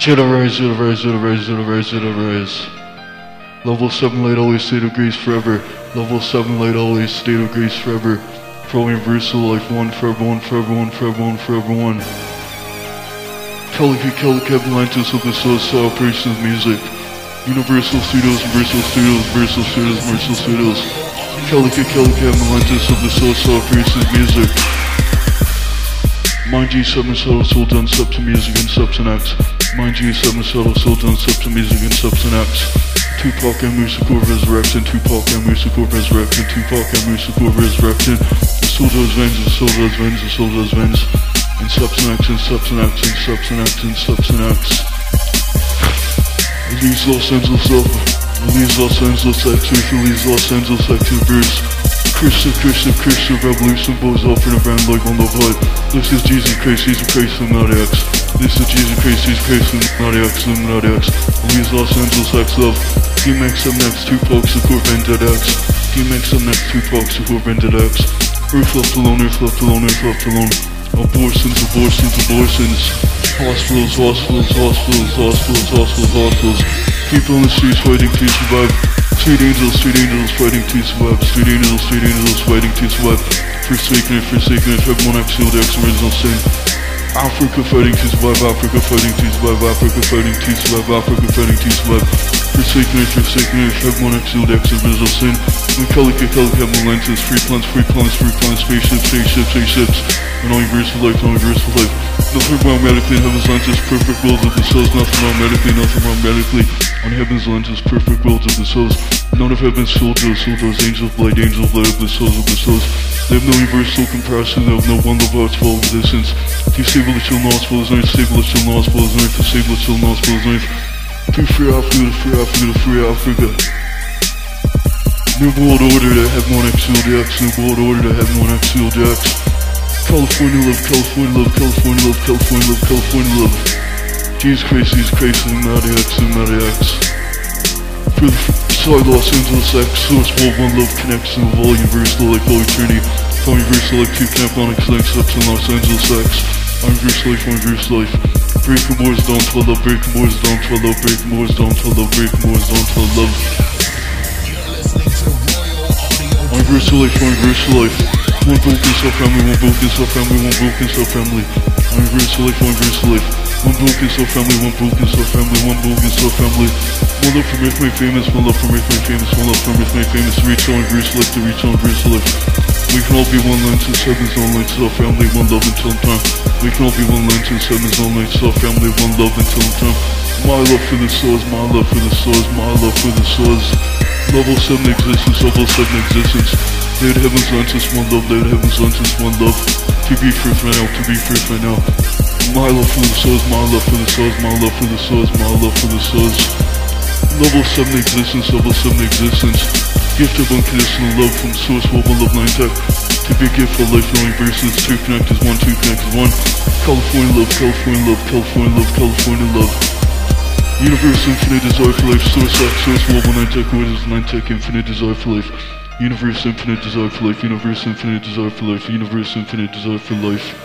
Jedi rise, Jedi rise, rise. Level 7 light always state of grace forever. Level 7 light always state of grace forever. Pro universal life one for everyone, for everyone, for everyone, for everyone. Calica Calica Atlantis of the Soul Star Operations Music. Universal Studios, Universal Studios, Universal Studios, Universal Studios. Calica Calica Atlantis of the Soul Star Operations Music. Mind G7 Subtle Soul Done Substance Music and Substance X. Mind G7 Subtle Soul Done Substance Music and Substance X. Tupac and Musical Resurrection, Tupac and Musical Resurrection, Tupac and Musical Resurrection. The soul does vends, the soul does vends, the soul does vends. And Substance X and Substance X and Substance X and Substance X. Release Los Angeles up. Release Los Angeles X Release Los Angeles X in Christian, Christian, Christian revolution blows off in a band like on the hood. This is Jesus Christ, Jesus Christ, not X. This is Jesus Christ, Jesus Christ, not X, not X. Release Los Angeles X love. D-Max up next, two pokes, the core vended X. D-Max up next, two pokes, the core vended X. Earth left alone, Earth left alone, Earth left alone. Abortions, abortions, abortions. Hospitals, hospitals, hospitals, hospitals, hospitals, hospitals. People in the streets fighting to survive. Street angels, street angels fighting to survive. Street angels, street angels fighting to survive. Forsaken it, forsaken it, everyone exiled, X original sin. Africa fighting to survive, Africa fighting to survive, Africa fighting to survive, Africa fighting to survive. Forsaken it, forsaken it, everyone exiled, X original sin. We Calica, Calica, Molentus, free plants, free plants, free plants, spaceships, spaceships, spaceships. An universal life, an universal life. Nothing wrong medically, heaven's lenses, perfect wills of the souls. Nothing wrong medically, nothing wrong medically. On heaven's lenses, perfect wills of the souls. None of heaven's soldiers, soldiers, angels, blade, angels, blade of the souls of the souls. They have no universal comparison, they have no one love arts for existence. Disable the chill nostril is earth, disable the chill nostril is earth, disable the chill nostril is earth. To free Africa, free Africa, free Africa. New world order to have one X sealed X, new world order to have one X sealed X. California love, California love, California love, California love, California love. Jesus Christ, Jesus Christ, Illuminati X, Illuminati X. For the side Los Angeles X, Source World One Love Connection of all Universal Life, all Eternity. From Universal Life, two Camponics links up to Los Angeles X. Universal Life, Universal Life. Breaking boys down to love, breaking boys down to love, breaking boys down to love, breaking boys down to love. Universal life, universal life. One broken soul family, one broken soul family, one broken soul family. Universal life, universal life. One broken soul family, one broken soul family, one broken soul family. One love from earth made famous, one love from earth made famous, one love from earth made famous. Reach on universal life, to reach on universal life. We can all be one line to seven's line to our family, one love until time. We can all be one line to seven's line to our family, one love until time. My love for the souls, my love for the souls, my love for the souls. Level 7 existence, level 7 existence. Let heaven's lenses, one love, let heaven's lenses, one love. To be free for now, to be free for now. My love for the souls, my love for the souls, my love for the souls, my love for the souls. Level 7 existence, level 7 existence. Gift of unconditional love from source, one love, nine tech. To be a gift for life, knowing verses, two connect is one, two connect is one. California love, California love, California love, California love. Universe infinite desire for life, source X, source one nine tech, orders, nine tech, infinite desire for life. Universe infinite desire for life, universe infinite desire for life, universe infinite desire for life.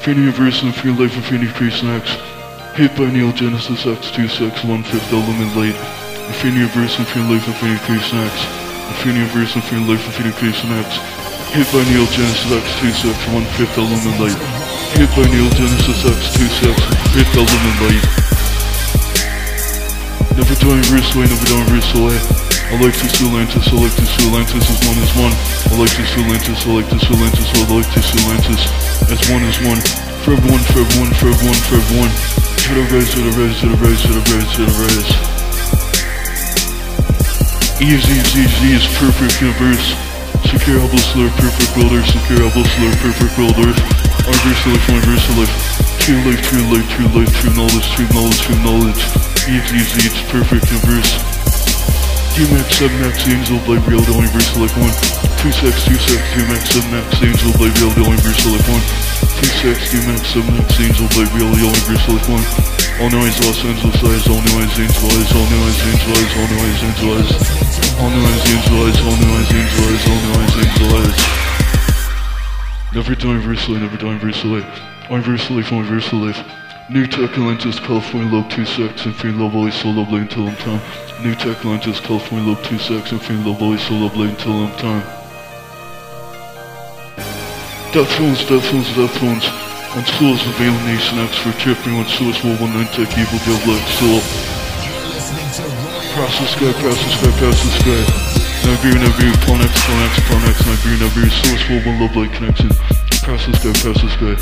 Infinite universe, infinite life, infinite creation X. Hit by Neo Genesis X, 2 6, 1 5th element light. Infinite universe, infinite life, infinite creation X. Infinite universe, infinite life, infinite creation X. Hit by Neo Genesis X, 2 6, 1 5th element light. Hit by Neo Genesis X, 2 6, 5th element light. Never dying verse away, never dying verse away. I like to see Atlantis as one is one. Atlantis, I like to see Atlantis as one is one. For everyone, for everyone, for everyone, for everyone. To the rise, to the rise, to the rise, to the rise, to the rise. Easy, easy, easy is perfect universe. Secure Hubble Slur, perfect earth, secure Hubble Slur, perfect world earth. Universal life, universal life. True life, true life, true life, true knowledge, true knowledge, true knowledge. Easy, easy, it's perfect universe. D-Max 7 Max Angel Blade Real the Universal Life 1 2 sex 2 sex 2 Max 7 Max Angel Blade Real the Universal Life 1 2 sex 2 Max 7 Max Angel Blade Real the Universal Life 1 All noise Los Angeles eyes All noise Angel eyes All noise Angel eyes All noise Angel eyes. All noise Angel eyes All noise Angel eyes All noise Angel eyes. Never die universally, never die universally Universal life, universal life New Tech Atlantis, California Love 2 Sex, Infinity Love Always So Lovely Until I'm Time. New Tech Atlantis, California Love 2 Sex, Infinity Love Always So Lovely Until I'm Time. Death Phones, Death Phones, Death Phones. On Source of Alien Nation X for Tripping on Source 119 Tech Evil Devil X Soul. Pass the sky, pass the sky, pass the sky. Naviru, Naviru, Pawn X, Pawn X, Pawn X, Naviru, Naviru, Source 1 Love Light Connection. Pass the sky, pass the sky.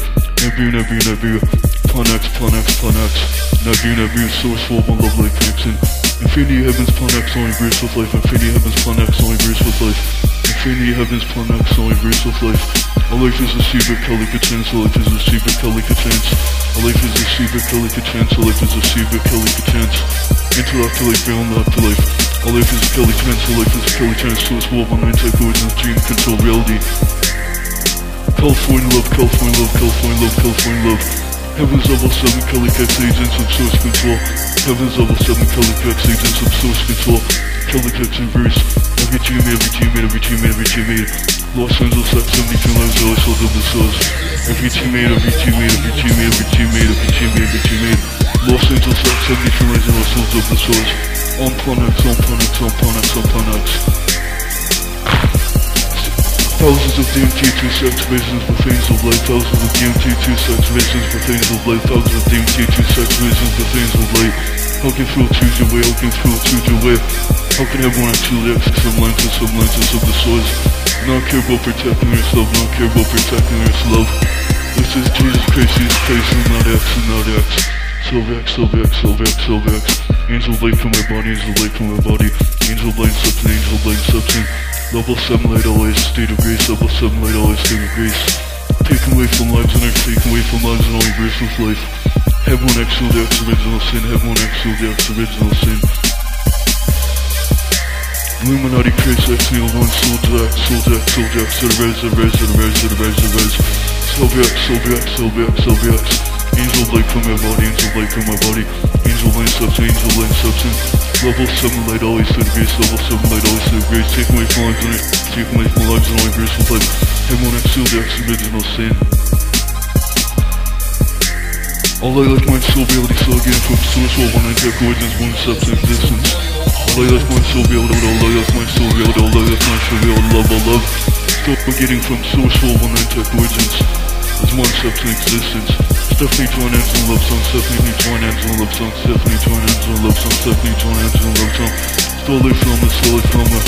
Naviru, Naviru, Naviru, X, Pawn X. Naviru, Naviru, Source 1 Love Light Connection. Infinity Heavens, X, only verse with life. Infinity Heavens, X, only verse with life. Infinity Heavens, X, only verse with life. All life is a secret, chance. All life is a secret, chance. All life is a secret, chance. All life is a secret, chance. Intellect to life, beyond the afterlife. All life is a Kelly chance. All life is a Kelly chance. So it's wolf on nine type origins, dream control reality. California love, California love, California love, California love. Heavens level 7 Kelly Kex agents of source control. Heavens level 7 Kelly Kex agents of source control. Kelly Kex inverse. Every teammate, every teammate, every teammate, every teammate. Los Angeles at 72 lives, always hold up the source. Every teammate, every teammate, every teammate, every teammate, every teammate, every teammate. Los Angeles at 72 lives, always hold up the source. On Planex, on Planex, on Planex, on Planex. Thousands of DMT2 activations with things of light. Thousands of DMT2 activations with things of light. Thousands of DMT2 activations with things of light. How can feel choose your way? How can feel choose your way? How can everyone actually access some lenses, some lenses of the source? Not care about protecting yourself, not care about protecting yourself. This is Jesus Christ, Jesus Christ, and not X, and not X. Silvex, Silvex, Silvex, Silvex. Angel light from my body, angel light from my body. Angel light substance, angel light substance. Level 7 light always, state of grace. Level 7 light always, state of grace. Taken away from lives and earth, taken away from lives and only grace with life. Heaven one X, soul X, original sin. Heaven one X, soul X, original sin. Illuminati, Chris X, Neil 1, Soul Jack, Soul Jack, Soul Jack, to the res, the res, the res, to the res, to the res. Sylviax, Sylviax, Sylviax, Sylviax. Angel light from my body, angel light from my body. Angel light substance, angel light substance. Level 7 light always to the grace, level 7 light always to the grace. Take away from lives and take away from lives and only grace with life. Heaven one X, Soul Jack, original sin. All I like my soul reality so again from source all one tech origins, one substance existence. All I like my soul reality, all I like my soul reality, all I like my soul reality, love, I love. Still getting from source all one tech origins. Is one substance existence. Stephanie Join Angel Love Song, Stephanie Join Angel Love Song, Stephanie Join Angel Love Song, Stephanie Join Angel Love Song. Stole from the solid from the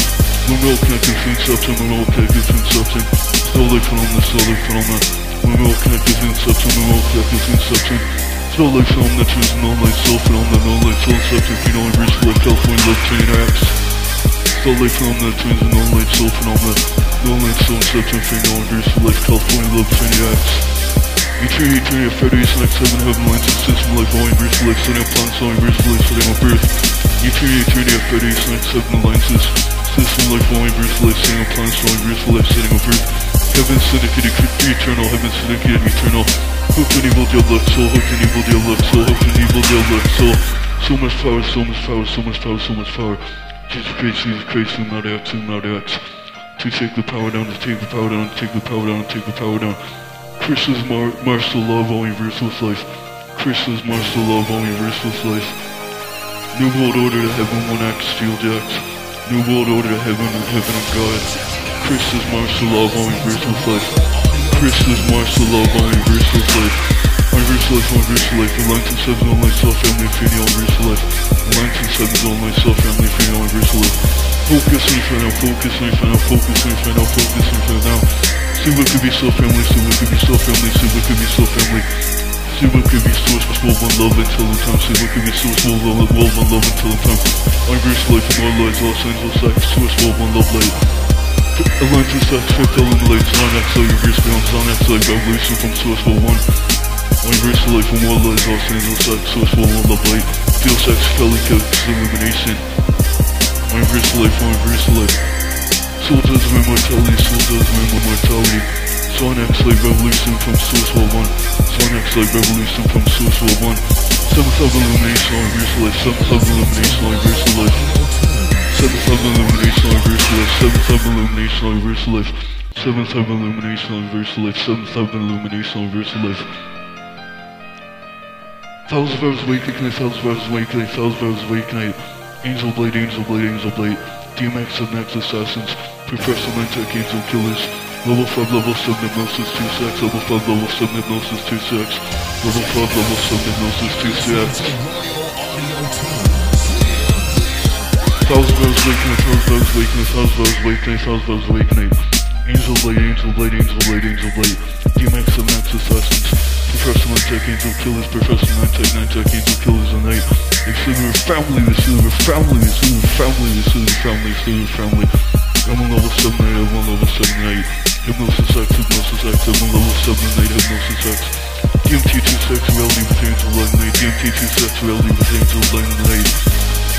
When all connected substance, when we're all connected from substance. Stole from the solid from the When all connected substance, when we're all connected from substance. Stole from the truth, no light soul the no light soul substance, you know, reach life, California love, train X. Stole from the twins, no light soul from the no light soul substance, you know, reach life, California love, train X. Eternity, eternity, Freddy's next heaven, heaven, lines of system, life, only birth, life, setting up plans, only birth, life, setting up birth. Eternity, eternity, Freddy's next heaven, alliances, system, life, only birth, life, setting up plans, only birth, life, setting up birth. Heaven syndicated, eternal, heaven syndicated, eternal. Who can evil deal left soul, who can evil deal left soul, who can evil deal left soul. So much power, so much power, so much power, so much power. Jesus Christ, Jesus Christ, X, whom not X. To take the power down, to take the power down, to take the power down, to take the power down. Chris's Mar Martial Love, only verse with life. Chris's Martial Love, only verse with life. New World Order to Heaven, 1X, Steel Jacks. New World Order to Heaven, and Heaven of God. Chris's Martial Love, only verse with life. Chris's Martial Love, only verse with life. On verse life, on verse life. And Sevens, on myself, family, infinity, on verse life. And Sevens, on myself, family, infinity, on verse life. Focus on for now, focus on for now, focus on for now, focus on for now. See what could be so family, see what could be so family, see what could be so family. See what could be source for small one love until the time. See what could be source for love, world one love until the time. On verse life, and all lights, Los Angeles sex, source world one love light. And sex, fifth eliminates, on X, like reverse balance, on X, like revolution from source for one. On verse life, and all lights, Los Angeles sex, source world one love light. Feel sex, Kelly Cook, illumination. On verse life, on verse life. Soul does my mortality, soul does my mortality. Son X like revolution from Source World 1. Son X like revolution from Source World 1. Seventh of illumination on verse life. Seventh of illumination on verse life. Seventh of illumination on verse life. Seventh of illumination on verse life. Seventh of illumination on verse life. Seventh of illumination on verse life. Hours awake ignite, thousand hours awake ignite. Angel Blade, Angel Blade, Angel Blade. DMX and Next Assassins. Professor Mentec, Angel Killers. Level 5, level 7 hypnosis, 2 sex. Level 5, level 7 hypnosis, 2 sex. Level 5, level 7 hypnosis, 2 sex. Hours awakening, thousand hours awakening, thousand hours awakening. Angel Blade, Angel Blade, Angel Blade, Angel Blade. DMX and Next Assassins. Professor Nine Angel Killers, Professor Nine Nine Angel Killers and Night. Extended family, Silver family, Silver family, Silver family, Silver family. I'm on level 7 8, I'm on level 7 8. Hypnosis X, Hypnosis X, I'm on level 7 8, Hypnosis X. DMT 2 Sex, Reality with Angel Light Night. DMT 2 Sex, Reality with Angel Light Night.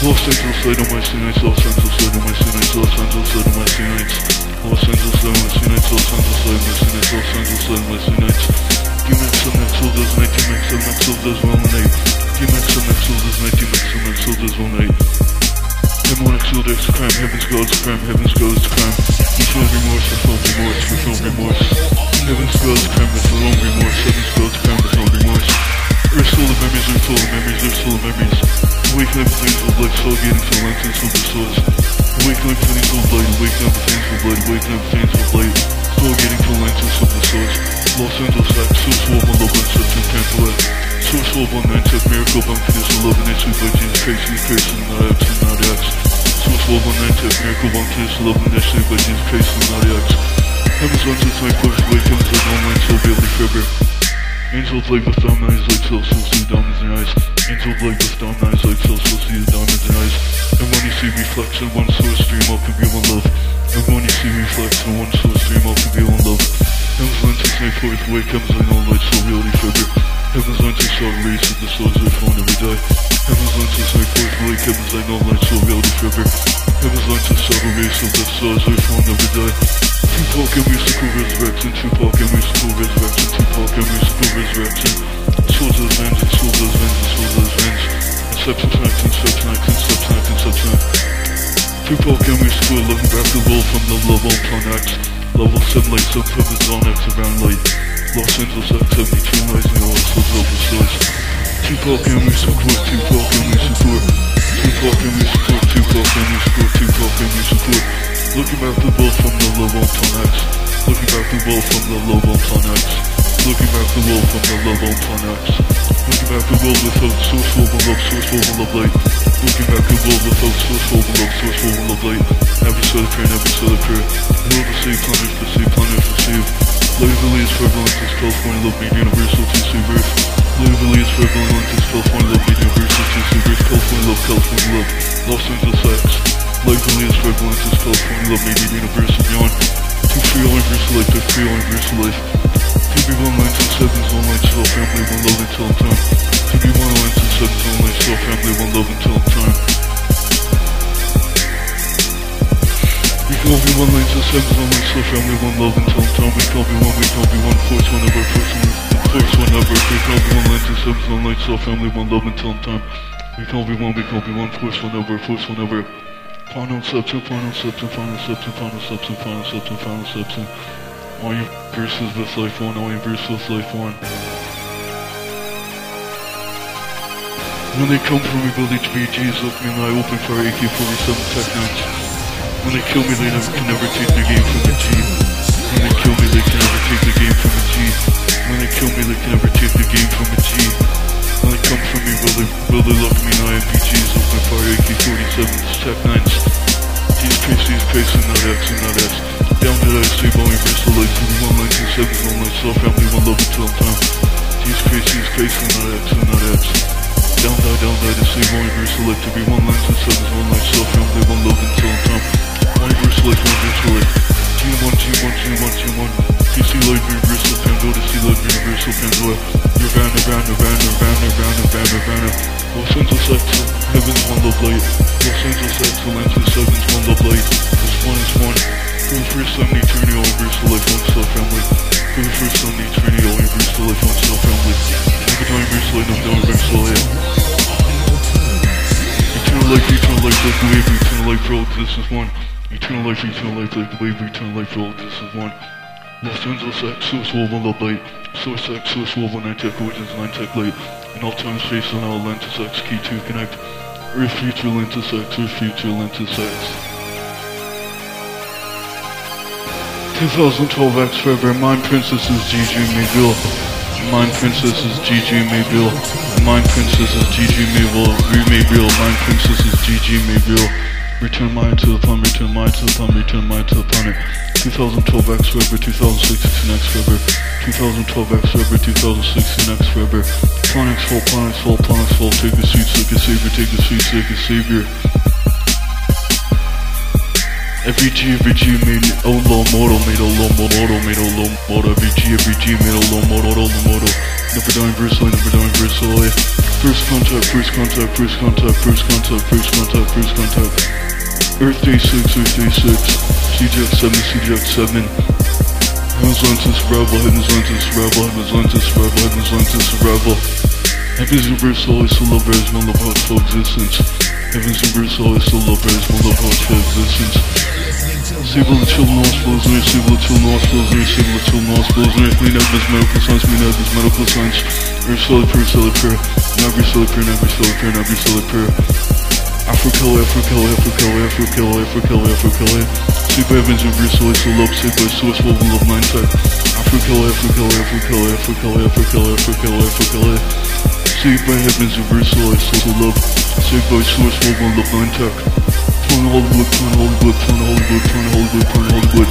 Los Angeles light on my C-Nights, Los Angeles light on my C-Nights, Los Angeles light on my C-Nights. Los Angeles light on my C-Nights, Los Angeles light on my C-Nights, Los Angeles light on my C-Nights. D-Max on that soldiers night, D-Max on that soldiers one night. D-Max on that soldiers night, D-Max on that soldiers one night. Demonic soldiers crime, heaven's gods crime, heaven's gods crime. We feel remorse, we feel remorse, we feel remorse. Heaven's gods crime, with no remorse, heaven's gods crime, with no remorse. Earth's full of memories, earth's full of memories, earth's full of memories. Awaken up things of light, soul getting to lanterns of the source. Awaken up things of light, awaken up things light, awaken up things light. Soul getting to lanterns of the source. Los Angeles X, Source War 1 Love and Substance Temple Source War 1 9 Tech Miracle Bank Finish 11 Inch by Jesus Christ, Jesus Christ and not X and not X. Source War 1 9 Tech Miracle Bank Finish 11 Inch by Jesus Christ and not X. On to my push away comes like online so barely forever Angels like with down eyes like so so see diamonds in eyes. Angels like with down eyes like so so see diamonds in eyes. And when you see reflection one source stream all can be one love And when you see reflection one source all can um be one love Heaven's lenses my fourth way comes in all light, so reality figure. Heaven's lenses saw a race of the souls that phone every day. Heaven's lenses my fourth way comes in all light, so reality figure. Heaven's lenses saw a race of the souls that phone every day. Tupac and mystical resurrection, Tupac and mystical resurrection, Tupac and mystical resurrection. Souls of vengeance, souls of vengeance, souls of vengeance. Inception, act, inception, inception, inception. Tupac and mystical looking back the world from the on planet Level 7 light sub covers on X around light. Los Angeles X 72 rising all souls over source. Tupac we support, Tupac we support. Tupac we support, Tupac we support, Tupac we support. Looking back the world from the love on Plan X. Looking back the world from the love on Plan X. Looking back the world from the love on X Looking back the world without source full of love, source full of love light. Looking back the world without source full of love, source full love light. Every soul prayer, every soul prayer. Will the sea plunge, the sea plunge, receive. Lazily is prevalent as California love media universal to see birth. Lazily is prevalent as California love media universal to birth. California love, California love. Los Angeles X. Lazily is prevalent as California love media universal beyond. To free all universal life, to free all universal life. To be one lines and sevens, one line self, family, one love until time. To be one lines and sevens, one line self, family, one love until time. Call me one lane to seven, one lane so family, one love until time. We call me one, we call me one force, one ever, person, force, one ever. We call me one lane to seven, one lane so family, one love until time. We call me one, we call me one force, one ever, force, one ever. Final substance, final substance, final substance, final substance, final substance, final substance. Your verses with life on, all your verses with life on. When they come from me, be Jesus, look me the eye, open fire, AK-47 Tech 9. When they kill me, they never, can never take the game from a G. When they kill me, they can never take the game from a G. When they kill me, they can never take the game from a G. When they come for me, will they, will they look me in IMPGs, open fire AK-47s, Tech 9s. These PCs, pacing, not X and not S. Down that I say, volume, bristol, life, to the one lines and sevens, one line, self, family, one love until I'm time. These PCs, pacing, not X and not S. Down, die, down, die, to say, volume, bristol, life, to be one lines and sevens, one line, self, family, one love until I'm. Universe life, universal life. G1, G1, G1, G1. PC life, universal Pandora, C life, universal Pandora. Nirvana, Nirvana, Nirvana, Nirvana, Nirvana, Nirvana, Nirvana. Los Angeles X, heaven's one love light. Los Angeles excellence is heaven's one love light. This one is one. For first time in eternity, all universal life, one self family. For first time in eternity, all universal life, one self family. Look at universal light, no universal light. Eternal life, eternal life, like the wave, eternal life, bro, this is one. Eternal life, eternal life, like the wave, eternal life, all this is one. Los Angeles X, Source Wolven Love Light, Source X, Source Tech Origins Nine Tech Light, in all time space and all Atlantis Key 2 Connect, Earth Future Atlantis X, Earth Future. 2012 X Forever, Mind Princess is GG Mayville. Mind Princess is GG Mayville. Mind Princess is GG Mayville. Re Mayville. Mind Princess is GG Mayville. Return mind to the planet, return mind to the planet, return mind to the planet. 2012 X Forever, 2016 X Forever, 2012 X Forever, 2016 X Forever. Planets fall, planets fall, planets fall. Take the sweets like a savior, take the sweets like a savior. Every G, every G made a low model, made a low model, made a low model. Every G, every G made a low model, low model. Never dying versely, never dying versely. First contact, first contact, first contact, first contact, first contact, first contact. Earth Day 6, Earth Day 6. CJX 7, CJX 7. Heaven's Lentis, Rebel, Heaven's Lentis, Rebel, Heaven's Lentis, Rebel, Heaven's Lentis, Rebel. Heaven's universal, I still love res, my love heart for existence. Heaven's universal, I still love res, my love heart for existence. Sable the chill nostrils, and sable the chill nostrils, and sable the chill nostrils, and clean up his medical science, clean up his medical science. Earth solid prayer, solid prayer, never solid prayer, never solid prayer, never solid prayer. Africa, Africa, Africa, Africa, Africa, Africa. Sleep heavens universal, I still love, saved by source, love, nine tech. Africa, Africa, Africa, Africa, Africa, Africa, Africa. Saved by heavens universal, I still love, saved by source, love, nine tech. Turn Hollywood, turn Hollywood, turn Hollywood, turn Hollywood, turn Hollywood.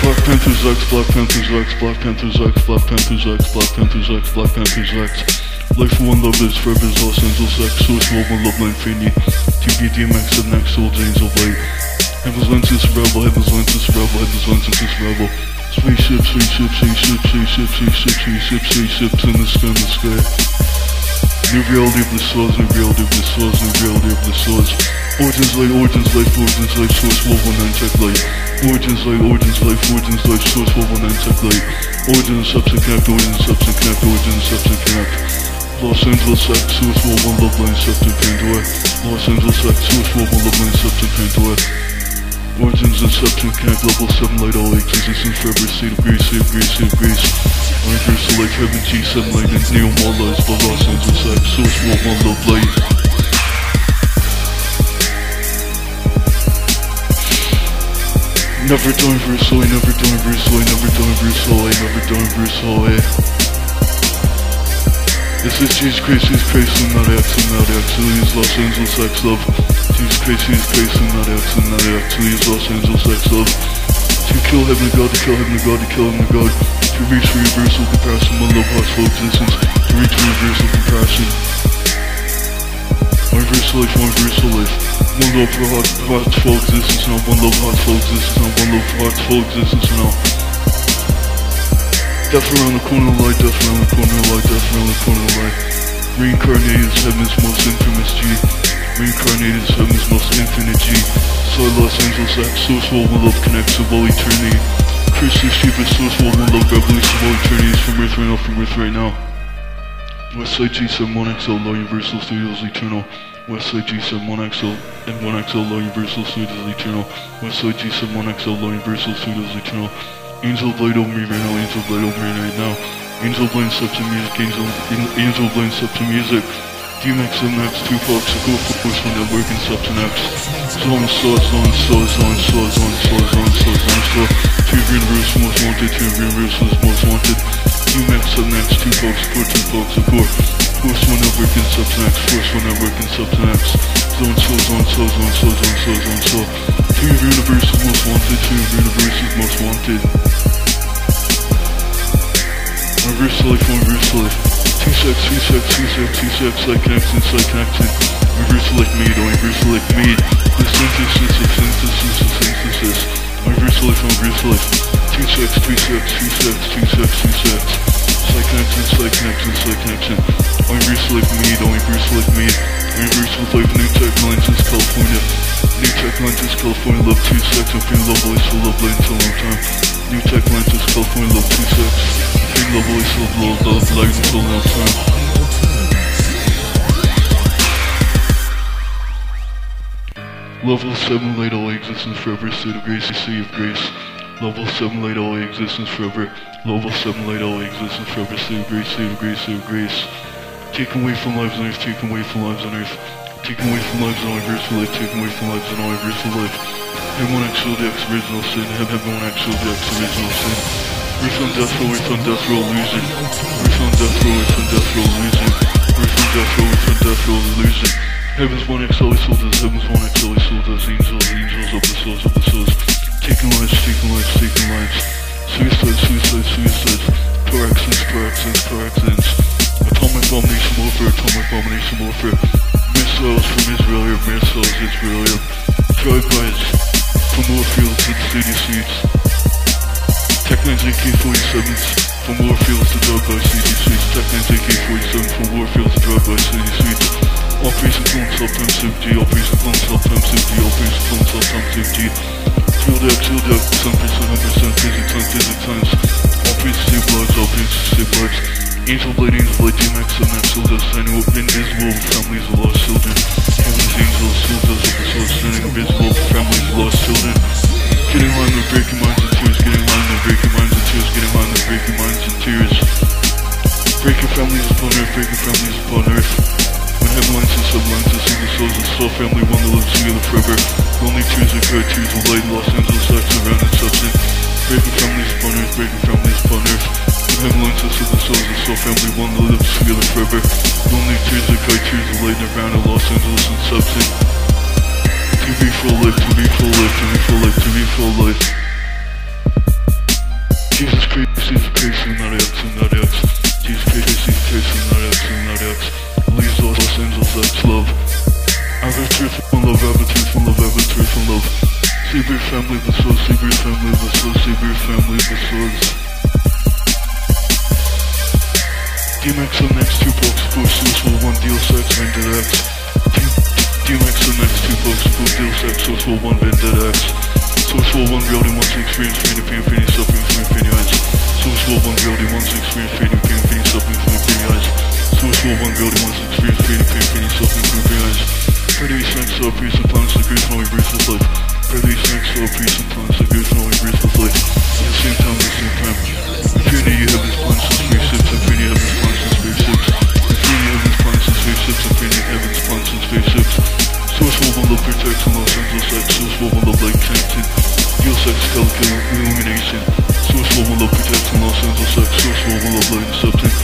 Black Panthers X, Black Panthers X, Black Panthers X, Black Panthers X, Black Panthers X, Black Panthers X. Life one love is forever is Los Angeles X, Source World One Love Line Infinity. TB DMX of next Soul James of Light. Heaven's Lenses Rebel, Heaven's Lenses Rebel, Heaven's Lenses Rebel. Spaceship, spaceship, spaceship, spaceship, spaceship, spaceship, spaceships in the sky, in the sky. New reality of the source, new reality of the source, new reality of the source. Origins light, origins life, origins life, source, wolf, one nine tech light. Origins light, origins life, origins life, source, wolf, one nine tech light. Origins substance connect, origins substance connect, origins substance connect. Los Angeles X, source, wolf, one love line, substance Pandora. Los Angeles X, source, wolf, one love line, substance Pandora. Origins and substance connect, level 7 light, all existence forever, state of grace, state of grace, state of grace. Universal like heaven, G7 light, and Neo More lights, but Los Angeles X, source, wolf, one love light. Never done Versailles, never done Versailles, never done Versailles, never done Versailles. This is Jesus Christ, Jesus Christ, and not and not X, Use Los Angeles X love. Jesus Christ, Jesus Christ, and not and not X, Use Los Angeles X love. To kill heaven God, to kill heaven God, to kill heaven God. To reach reversal comparison, one love full existence. To reach reversal comparison. One verse life, one verse life. One love for heart, heart's full existence now. One love heart's full existence now. One love heart's full existence now. Death around the corner light, death around the corner light, death around the corner light. Reincarnated is heaven's most infamous G. Reincarnated is heaven's most infinite G. Soy Los Angeles X, source world one love connects of all eternity. Christian cheapest source world one love revolution of all eternity is from Earth right now, from Earth right now. Westside G7 1XL, Law Universal Studios Eternal. Westside G7 1XL and 1XL, Law Universal Studios Eternal. Westside G7 1XL, Law Universal Studios Eternal. Angel Blade over me right now, Angel Blade over me right now. Angel Blade sub to music, Angel, Angel Blade sub to music. DMX MX, Tupac, Shakur, Force One Network, and sub to next. Zone Saw, Zone Saw, Zone Saw, Zone Saw, Zone Saw, Zone Saw. Two Universe most wanted, two Universe is most wanted. DMX sub next, Tupac, Shakur, Tupac, Shakur. Force One Network, and sub to Force One Network, and sub to. Zone Saw, Zone Saw, Zone Saw, Zone Saw, Zone Saw. Two of Universe is most wanted, two of Universe is most wanted. Reverse life, reverse life. Two sex, two sex, two sex, two sex, side connection, side connection. Reverse like me, don't reverse like me. The synthesis, the synthesis, the synthesis. Sex, two sex, two sex, two sex, two sex. Side connection, side connection, side connection. Reverse like me, don't reverse like me. Reverse with life, new tech lenses, California. New tech lenses, California, love two sex. I've been love voice for love long time. New tech lenses, California, love two sex. Been love voice for love love lane for a long time. Level 7 laid all existence forever, state of grace, sea of grace. Level 7 light all existence forever. Level 7 light all existence forever. State of grace, state of grace, state of grace. Taken away from lives on earth, taken away from lives on earth. Taken away from lives on all universal life, taken away from lives on all universal life. Heaven X, X, original sin. Heaven X, X, original sin. Earth on death row, earth on death row, losing. Earth on death row, earth on death row, losing. Earth on death row, earth on death row, losing. Heaven's one X, always sold us. Heaven's one X, always sold us. Angels, angels of the souls, of the souls. Taking lives, taking lives, taking lives. Suicide, suicide, suicide. Car accidents, car accidents, car accidents. Atomic abomination warfare, atomic abomination warfare. Missiles from Israel, missiles, Israel. Drive-bys from Warfields and city suites. Tech-9's AK-47s from Warfields to drive-by city suites. Tech-9's AK-47 from Warfields to drive-by city suites. Operation Clone times 50, Operation Clone times 50, Operation Clone times 50. Field X, Field X, 10%, 100% physics times physics times. Operation Lives, Operation Lives. Angel Blade, Angel Blade, DMX, and that Soul Dust, standing up invisible families of lost children. Heaven's Angels, Dust, of the Soul, standing invisible families of lost children. Getting line with breaking minds and tears, getting line with breaking minds and tears, getting line with breaking minds and tears. Breaking families upon earth, breaking families upon earth. When headlines and sublines and single souls of soul family one that lives together forever. Only tears are cry, tears of light, Los Angeles acts around and substance. Breaking families upon earth, breaking families upon earth. When headlines and single souls of soul family one that lives together forever. Only tears are cry, tears of light around in Los Angeles and substance. To be full life, to be full life, to be full life, to be full life. Jesus Christ, Jesus Christ, and not X, and not X. Jesus Christ, Jesus Christ, and not X, and not X. Leaves Los Angeles, X love. I have a truth and love, I have a truth and love, I have a truth and love. Your family, the save your family, the save your family, the souls. DMX on next two folks, Boost, Suicide 1, Deal Sex, Vendetta X. DMX on two folks, Boost, Deal Sex, Suicide 1, Vendetta X. Suicide 1, reality to experience pain, pain, pain, suffering from infinity eyes. Suicide 1, reality to experience pain, pain, pain, suffering from infinity eyes. 1, reality wants to experience pain, pain, pain, from infinity eyes. Predator sex, all peace and the grace and all embrace of life. Predator sex, all peace and the grace and all embrace of life. At the same time, at the same time. Infinity, you have his plans and spaceships, infinity, heaven's plans and spaceships. Infinity, heaven's plans and spaceships, infinity, heaven's plans and spaceships. Source will one love protection, Los Angeles X, source will one love light connected. Deal sex, calico, illumination. Source will one love protection, Los Angeles X, source will one love light. Deal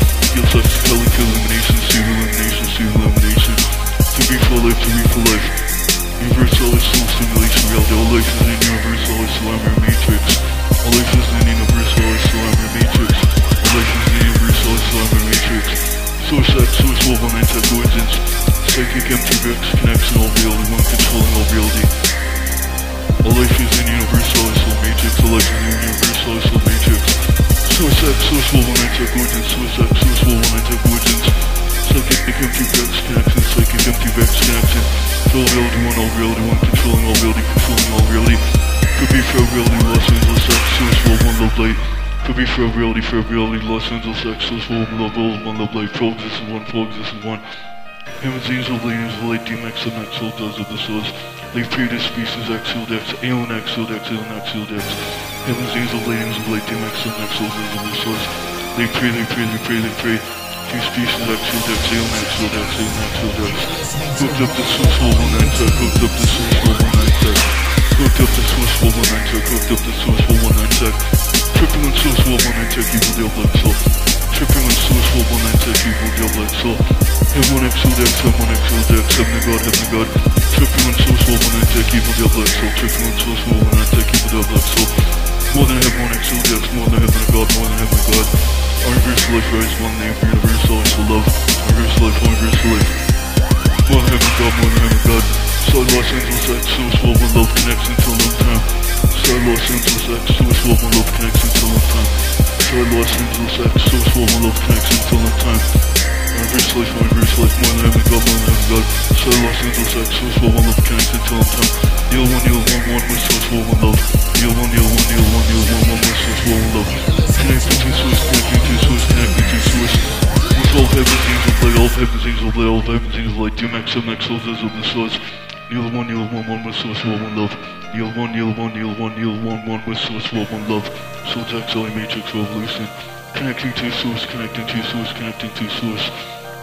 All life is in universal Islamic matrix. All life is in universal Islamic matrix. All life is in universal Islamic matrix. Source X, source will one tech origins. Psychic empty Vex connects in all reality, one controlling all reality. All life is in universal Islam matrix. All life is in universal Islam matrix. Source X, source will one tech origins. Source X, source will one tech origins. Psychic empty Vex connection, psychic empty Vex connection. Full reality, one all reality, one controlling all reality, controlling all reality. Could be for reality, Los Angeles X, source one love light. Could be for reality, for reality, Los Angeles source one love all, one love light. Pro existence one, pro existence one. Heaven's angel, light, DMX, and X, soul does of the souls. Leave previous species, Alien Alien. Heaven's angel, DMX, and does of the souls. They pray, they pray, they pray, they pray. Two species, X, soul X, Alien X, soul X, Alien X, soul X. Hooked up the up the source, full one tech, hooked up the source, full one tech. Tripping on source, tech, evil deal blood soul. Tripping on source, full one nine tech, evil deal blood soul. Heaven X, soul X, heaven X, soul X, heaven God, heaven God. Tripping on source, tech, evil deal blood soul. Tripping on source, evil deal blood soul. More than heaven X, soul X, more than heaven God, more than heaven God. Our universal life rise, one name for universal life, so love. Universal life, universal life. More than heaven God, more than heaven God. Side Los Angeles X, source full one love connects until long time. Side Los Angeles X, source full one love connects until long time. Side Los Angeles X, source full one love connects until long time rich life, my rich life, my heaven God, my heaven God Say Los Angeles, X, source for one love, can't control time Year one, year one, one, my source for one love Year one, year one, year one, year one, one, my source for one love Connected to source, connected to source, connected to source With all heaven's angels, light, all heaven's angels, light, all heaven's angels, light DMX, MX, all visible stars Year one, year one, one, my source for one love Year one, year one, year one, year one, one, my source for one love Soul Tech, Matrix Revolution Connecting to source, connecting to source, connecting to source.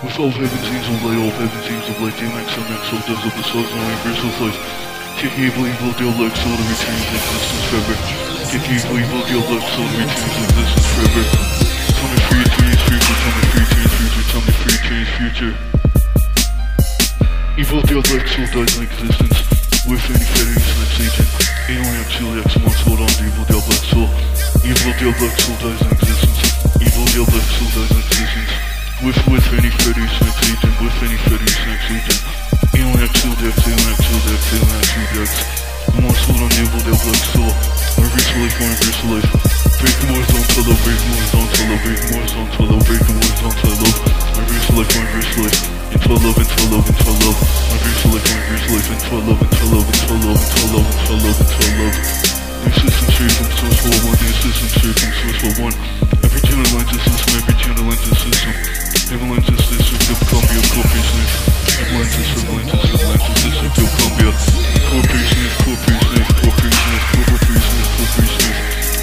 With all heaven's angels light, all heaven's angels light, DMX, MX, all does of the souls, no universal life. Take evil, evil, deal like soul to retain existence forever. Take evil, evil, deal like soul to retain existence forever. Tell me free, change future, tell me free, change future, tell me free, change future. Evil deal like soul dies in existence. With any fetish next agent. Alien chili X months hold on to evil deal black soul. Evil deal black soul dies in existence on your lips, so doesn't seasons With, with any fitty sense eating, with any fitty sense eating You don't have two depths, you don't have two depths, you don't have to depths You want soul on evil that blood soul I reach life, I reach life Break more zones, I love, break more zones, I love, break more zones, I love, break more zones, I love I reach life, I reach life Into love, into love, into love. I reach life, I reach life Into love, into love, into love, into love, into love, into love, into love. New system straight from source for one, new system source for one. Every channel lines a system, every channel lines a system. Every lines a system, Phil Columbia, corporation. Every lines a system, lines a system, lines a system, Phil Columbia. Corporation is corporation is corporation is corporation corporation.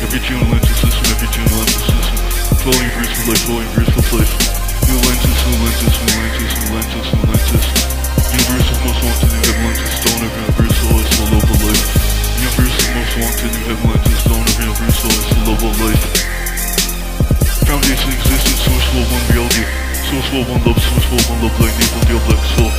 Every channel lines a system, every channel lines a system. Flowing verse for life, flowing verse for life. New lenses, new lenses, new lenses, new lenses, new lenses. Over life. Foundation existence, source for one reality. Source for one love, source for one love, like evil deal black soul.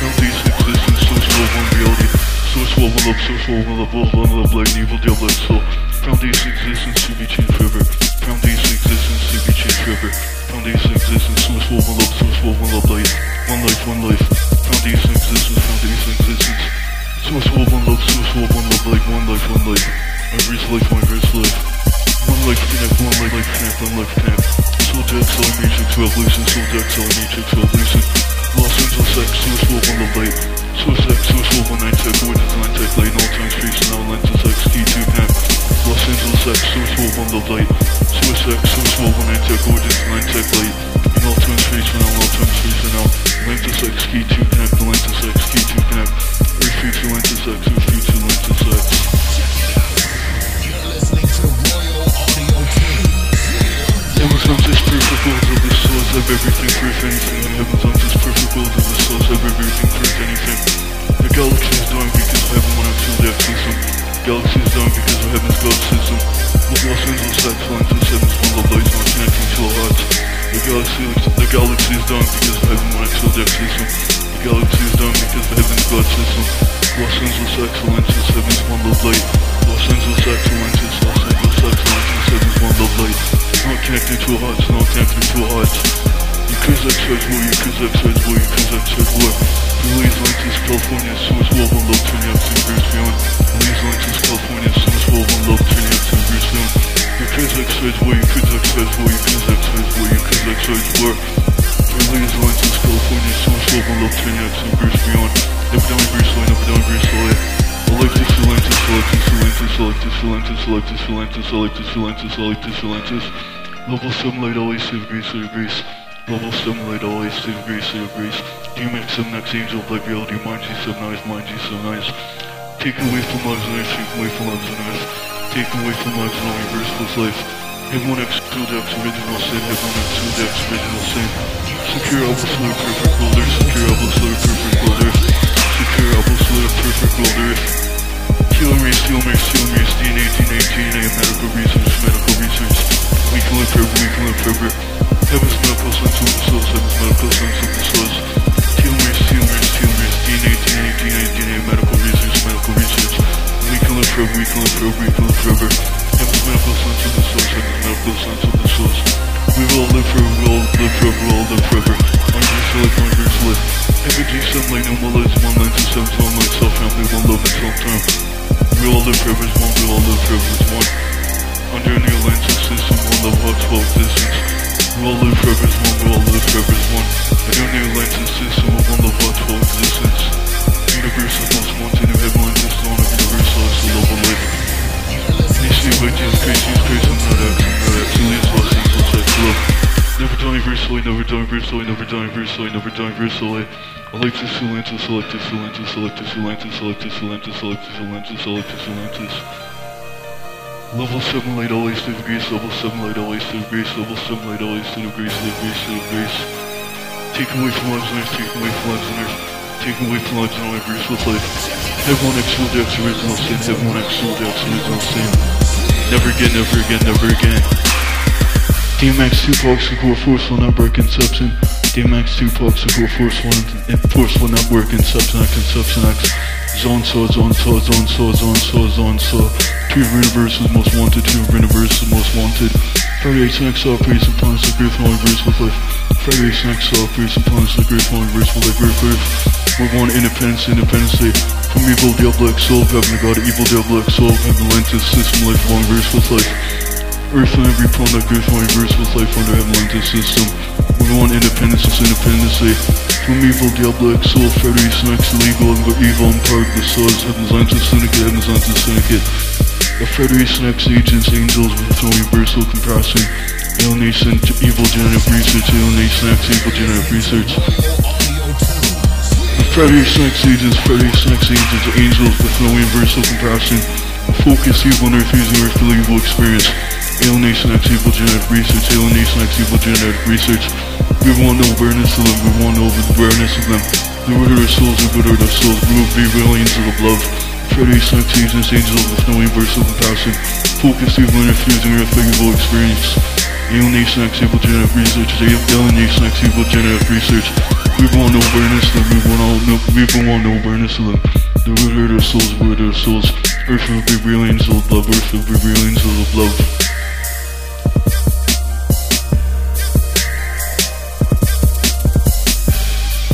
Foundation existence, source for one reality. Source for one love, source for one love, one love, like black soul. Foundation existence to be changed forever. Foundation existence to be changed forever. Foundation existence, source for one love, source for one love, light. One life, one life. Foundation existence, foundation existence. Source for one love, source for one love, like one life, one life. Every life, one verse life. One life connect, one life, life connect, one life connect. Soul Jack, Soul Matrix Revolution, Soul Jack, Soul Matrix Revolution. Los Angeles X, source for one love, light. Source X, source for one nine tech, witness nine tech, light, all time space, and now lenses X, key two connect. Los Angeles X, source for one love, light. Source X, source for one nine tech, witness nine tech, light. In all time space, and now all time space, and now lenses X, key two connect, the lenses silences, selected silences. Level simulate always to degrees to degrees. Level simulate always to degrees to degrees. Demon angel black reality, mind you nice, mind you nice. Take away from lives and earth, take away from lives and earth. Take away from lives and all life. Everyone X, Codex, original sin, everyone X, Codex, original sin. Secure absolute perfect world secure absolute perfect world. Secure absolute perfect world. Telomeres, telomeres, telomeres, DNA, DNA, DNA, medical research, medical research. We live forever, we live forever. Heaven's medical of the source, heaven's medical of the source. Telomeres, telomeres, telomeres, DNA, DNA, DNA, DNA, medical research, medical research. We forever, we forever, we forever. Heaven's medical source, heaven's medical source. We will live forever, we will live forever, we will live forever. Universe life, universe life. Every G sunlight, no more lights, one light, seven, one love, and self time. We all live privilege one, we all live privilege one. Under the Atlantic system, one of hugs both distance. We all live privilege one, we all live privilege one. Under the Atlantic system, one of hugs both distance. Universe is most wanted, and headline just not a universe, so it's a love of life. You see, but Jesus Christ, Jesus Christ, I'm not acting, not acting, it's lost, it's lost, it's love. Never done universally, never done universally, never done universally, never done universally. Electus Atlantis, Electus Atlantis, Electus Atlantis, Electus Atlantis, Electus Atlantis, Electus Atlantis. Level 7 light always to the grace, level 7 light always to the grace, level 7 light always to the grace, to the grace, to the grace. Take away from lives on earth, take away from lives on earth, take away from lives on earth, grace with life. Have one X full decks, original sin, have one X full decks, original sin. Never again, never again, never again. DMX 2 Fox and Core Forceful Network Inception. DMX 2 Fox and Core Forceful and Forceful Network Inception X Inception X. Zone Saw, Zone Saw, Zone Saw, Zone Saw, Zone Saw. Two universes most wanted, two universes most wanted. Federation X Saw, Priest and Plans, the Griffin Universe with life. Federation X Saw, Priest and Plans, the Griffin Universe with life, Earth, Earth. We're one independence, independence day. From evil, Diablo X, soul of heaven, God, evil, Diablo X, soul of heaven, Atlantis, system, life, long verse with life. Earth and every product, Earth and verse with life under heaven, Atlantis system. We want independence, it's independence day. From evil, Diablo soul, Federation X, illegal, and evil, and part of the stars, heaven's Atlantis syndicate, heaven's Atlantis syndicate. The Federation X agents, angels with no universal comparison. Alienation, evil genetic research, alienation X, evil genetic research. The Federation X agents, Federation X agents, angels with no universal comparison. Focus evil on earth using earth for evil experience. Alienation X, evil genetic research, alienation X, evil genetic research. We want no awareness of them, we want awareness of them. The root of their souls, the good of their souls, remove the aliens of love. Federation X agents, angels with no universal comparison. Focus evil on earth using earth for evil experience. Alienation X, evil genetic research, alienation X, evil genetic research. We want no awareness of them, we want, all, no, we want no awareness of them. The root of their souls, the root of their souls. Earth will be real of love, earth will be real of love.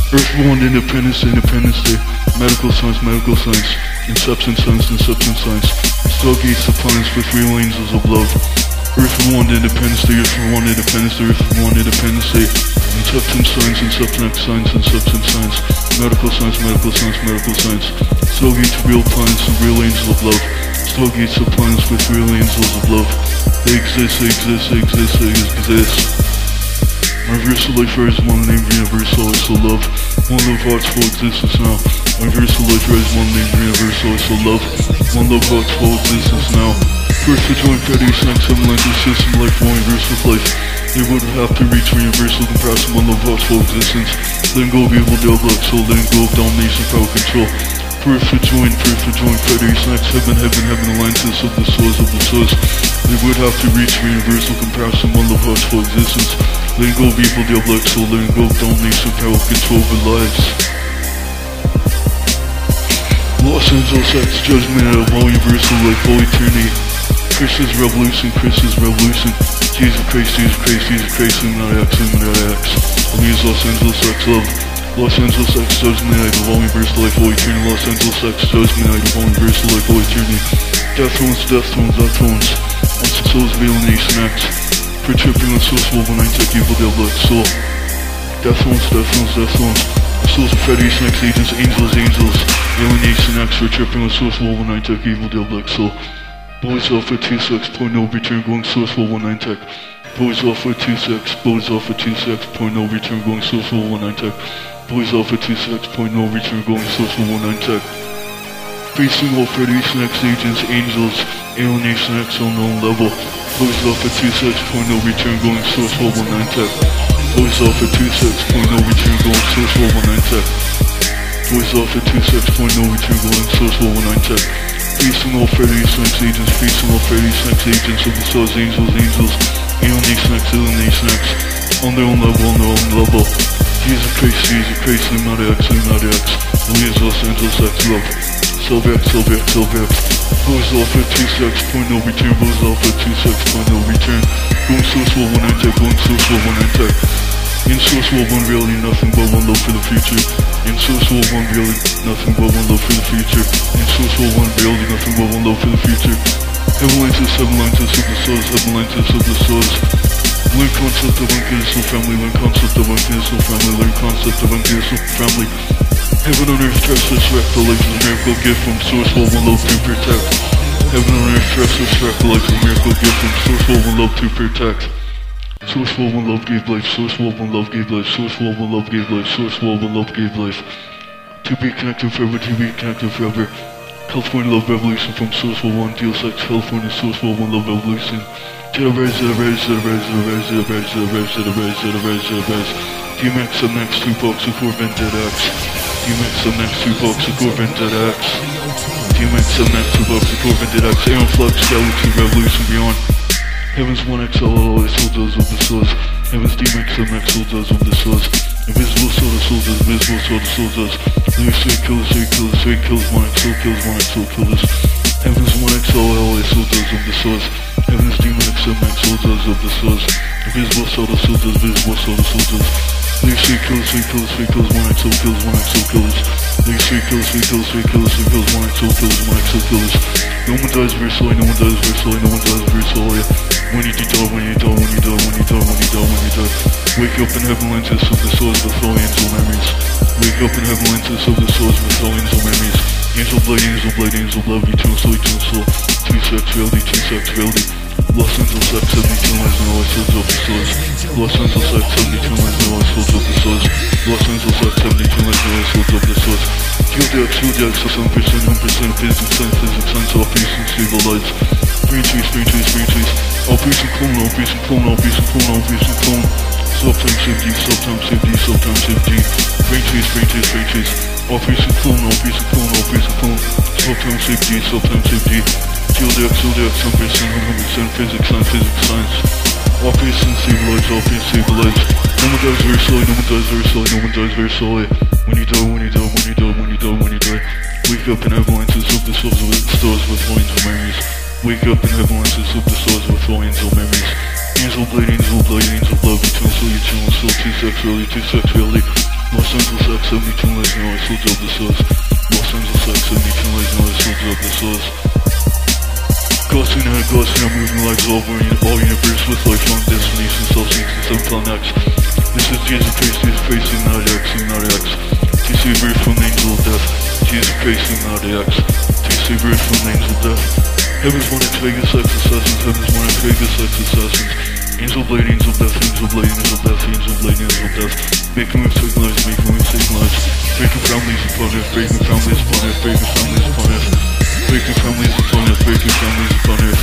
Earth One Independence Independence Day, Medical Science, Medical Science, Inception Science, Inception Science, Stargates Appliance with real angels of love. Earth One Independence Day, Earth One Independence Day, Earth One Independence Day, Inception Science, Inception X Science, Inception Science, Medical Science, Medical Science, Medical Science, Stargates Real Planets and Real Angels of Love. Stargates of planets with real angels of love. They exist, they exist, they exist, they exist. Universal life rise one name universal so love. One love hearts existence now. Universal life rise one name universal is love. One love hearts existence now. First to join Freddy Snacks Atlantis system life one universal life. They would have to reach universal comparison one love hearts existence. Letting go of evil devil soul, letting go of domination, power, control. First to join, first to join Freddy Snacks, heaven, heaven, heaven, Atlantis of the source of the source. They would have to reach universal comparison one love hearts full existence. Letting go of evil, the black soul, letting go of domination, power, control over lives. Los Angeles X Judgment of all universal life, all eternity. Christ's revolution, Christ's revolution. Jesus Christ, Jesus Christ, Jesus Christ, Illuminati X, Illuminati X. Louise Los Angeles X love. Los Angeles X Judgment Night of all universal life, all eternity. Los Angeles X Judgment Night of all universal life, all eternity. Death thrones, death thrones, death thrones. On souls of alienation X for tripping on source level 9 tech evil devil like soul. Death thrones, death thrones, death thrones. Souls of Freddy Snacks, agents, angels, angels. Alienation X for tripping on source level 9 tech evil devil like soul. Boys Alpha 26, point no return going source level 9 tech. Boys Alpha 26, Boys Alpha 26, point no return going source level 9 tech. Boys Alpha 26, point no return going source level 9 tech. Facing all Freddy Snacks, agents, angels, Alienation X unknown level. Boys Alpha 26, point no return going source level 9 tech. Boys Alpha 26, point no return going source level 9 tech. Boys Alpha 26, point no return going source level 9 tech. Facing all Freddy Snacks agents, facing all Freddy Snacks agents of the stars, angels, angels, Alienation X, Alienation X, on their own level, on their own level. Jesus Christ, Jesus Christ, Illuminati X, Illuminati X, Louise Los Angeles X, love. Silvex, Silvex, Silvex. Boys Alpha 26, point no return, Boys Alpha 26, point no return. Going source level 1 tech, going source level 1 tech. In source level 1 reality, nothing but one love for the future. In source level 1 reality, nothing but one love for the future. In source level 1 reality, nothing but one love for the future. Avalanches, avalanches of the souls, avalanches of the souls. Learn concept of unconditional family, learn concept of unconditional family, learn concept of unconditional family. Heaven on earth, trust is a miracle gift from source level one love to protect. Heaven on earth, trust is a miracle gift from source level one love to protect. Source for one love gave life, source for one love gave life, source for one love gave life, source for one love gave life. To be connected forever, to be connected forever. California Love Revolution from Source One, Deal Sex, California Source for One Love Revolution. The res, the res, the res, the res, the res, the res, the res, the res, the res. DMX up next, Tupac, Shakur, Vendetta X. DMX up next, Tupac, Shakur, Vendetta X. DMX up next, Tupac, Shakur, Vendetta X. Aeon Flux, Galaxy, Revolution Beyond. Heaven's one XL, always soldiers of the source. Heaven's DMX up next, soldiers of the source. Invisible soldiers, soldiers, invisible soldiers, soldiers. Lyrics three killers, three killers, three killers, one and two kills, one and two killers. Heaven's one XO, LA soldiers of the source. Heaven's demon XM, soldiers of the source. Invisible soldiers, soldiers, invisible soldiers, soldiers. Lyrics straight killers, straight killers, straight kills, one XL kills, one XL killers. Lyrics straight killers, straight killers, straight killers, straight kills, one XL killers, one XL killers. No one dies very slowly, no one dies very slowly, no one dies very slowly. When you die, when you die, when you die, when you die, when you die, when you die. Wake up in heaven lenses of the souls with all angel memories. Wake up in heaven lenses of the souls with all angel memories. Angel blade, angel blade, angel love, eternal soul, eternal soul. Two sex two sex reality. Los Angeles X, 72 lines, no I souls of the souls. Los Angeles at 72 and no assholes of the source. Los Angeles at 72 and no assholes of the source. Two decks, two decks, 7%, 100% 100% off business sense, see the lights. Three cheese, three cheese, three cheese. Oh, peace and cool, oh, peace and cool, oh, peace and cool, oh, peace and cool. Subtime safety, subtime safety, subtime safety. Three cheese, three cheese, three cheese. Oh, peace and cool, oh, peace and cool, oh, peace and cool. Subtime safety, subtime safety. Zodiac, zodiac, some percent, 100% physics, science, physics, science. All peace and stabilize, all peace and stabilize. No one dies very slowly, no one dies very slowly, no one dies very slowly. When you die, when you die, when you die, when you die, when you die. Wake up and have lines and something, souls the stars with lines and memories. Wake up in heaven and up the stars with all angel memories. Angel blade, angel blade, angel blood between soul, you tune, soul, T-sex, early, T-sex, early. Los Angeles X, 72 legs, now I sold up the stars. Los Angeles X, 72 legs, now I sold up the stars. Gusting head, gusting, I'm moving legs over in all universe with lifelong destinies and self-seeking sometime next. This is Jesus Christ, Jesus Christ, and not X, and not X. Deceiver from angel death, Jesus Christ, and not X. Deceiver from angel death. Heaven's one Vegas X assassins, heaven's one Vegas X assassins. Angel blade, angel death, angel blade, angel death, angel blade, angel death. Making moves, taking lives, making moves, taking lives. Breaking families upon earth, breaking families upon earth, breaking families upon earth. Breaking families upon earth, breaking families upon earth.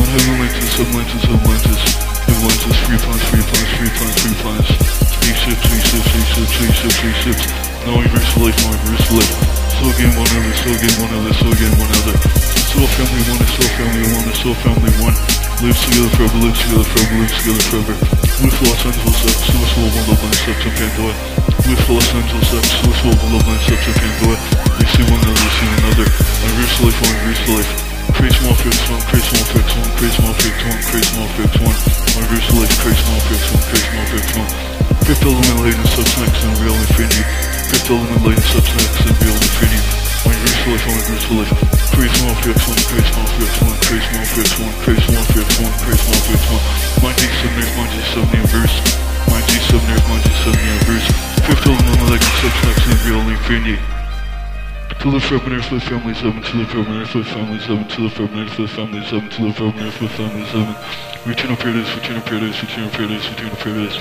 One heaven lenses, seven lenses, seven lenses. Heaven lenses, three planets, three planets, three planets, three planets. Spaceship, spaceship, spaceship, spaceship, spaceships. No universe life, no universe life. So again one other, so again one other, so again one other soul family one, a soul family one, a soul family one. Lives together forever, lives together forever, lives together forever. With Los Angeles X, Source World, One Love, Nine Steps, and Pandora. With Los Angeles X, Source World, One Love, Nine Steps, and Pandora. They see one another, they see another. On Rears to Life, on Rears to Life. Crazy Malfix 1, Crazy Malfix 1, Crazy Malfix 1, Crazy Malfix 1. On Rears to Life, Crazy Malfix 1, Crazy Malfix 1. Fifth Element Light and Subsnax and Real Infinity. Fifth Element Light and Subsnax and Real Infinity. When you reach life, only reach life. Praise one, fifth one, praise one, fifth one, praise one, fifth one, praise one, fifth one, praise one, fifth one. My G subnerd, my G subnerd verse. My G subnerd, my G subnerd verse. Fifth element, like the subtracts in real infinity. To the firmament for the family seven, to the firmament for the family seven, to the firmament for the family seven, to the firmament for the family seven. Return of paradise, return of paradise, return of paradise, return of paradise.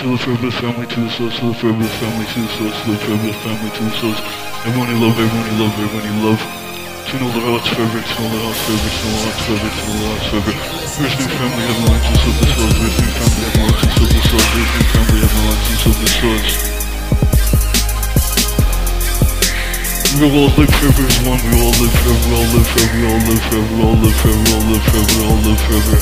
To the firmament family, to the source, to the firmament family, to the source, to the firmament family, to the source. Everyone you love, everyone you love, everyone you love. To know the hearts forever, to know the hearts forever, to know the hearts forever, to know the hearts forever. First new family, have alliances of the source, first new family, have alliances of the source, first new family, have alliances of the source. We all live forever as one, we all live forever, we all live forever, we all live forever, we all live forever, we all live forever, we all live forever.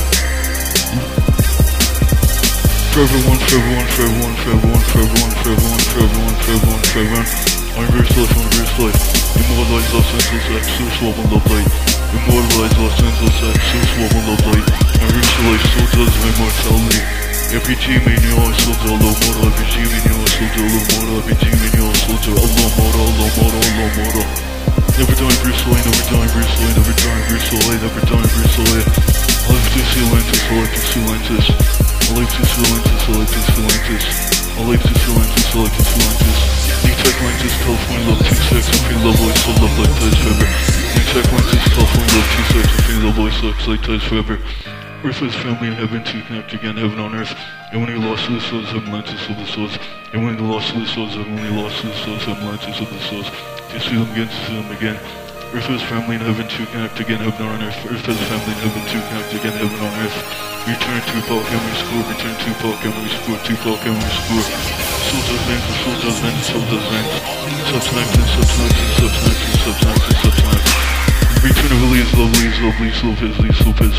Forever one, forever one, forever one, forever one, forever one, forever one, forever one, forever one, forever one. Universalization, universalized Immortalization, absolute love and love light Immortalization, absolute love and love light Universalized, so does my mortality Every team in your soldier, Allah Mora Every team in your soldier, Allah Mora Every team in your soldier, Allah Mora, Allah Mora, Allah Mora Never die, Bruce Wayne, never die, Bruce Wayne, never die, Bruce Wayne, never die, Bruce Wayne I live to see Lantis, I live to see Lantis I live to see Lantis, I live to see Lantis I live to see Lantis, I live to see Lantis Atlantis. Tech Atlantis, California love, two sex, Infinity love, voice, so love like ties forever. Tech Atlantis, California love, two sex, Infinity love, voice, looks like ties forever. Earth was family in heaven to connect again, heaven on earth. And when he lost the souls, heaven lent us of the souls. And when he lost the souls, heaven when he lost the souls, heaven lent us of the souls. To see them again, to see them again. Earth has family in heaven to connect again, heaven on earth. Earth has family in heaven to connect again, heaven on earth. Return to Paul, we score? Return to Paul, we score? To Paul, we score? Souls does vent, soul does vent, soul does vent. Subconnected, subconnected, subconnected, subconnected, subconnected. Return of Elise, lovely, is lovely, Lopez, Elise, Lopez.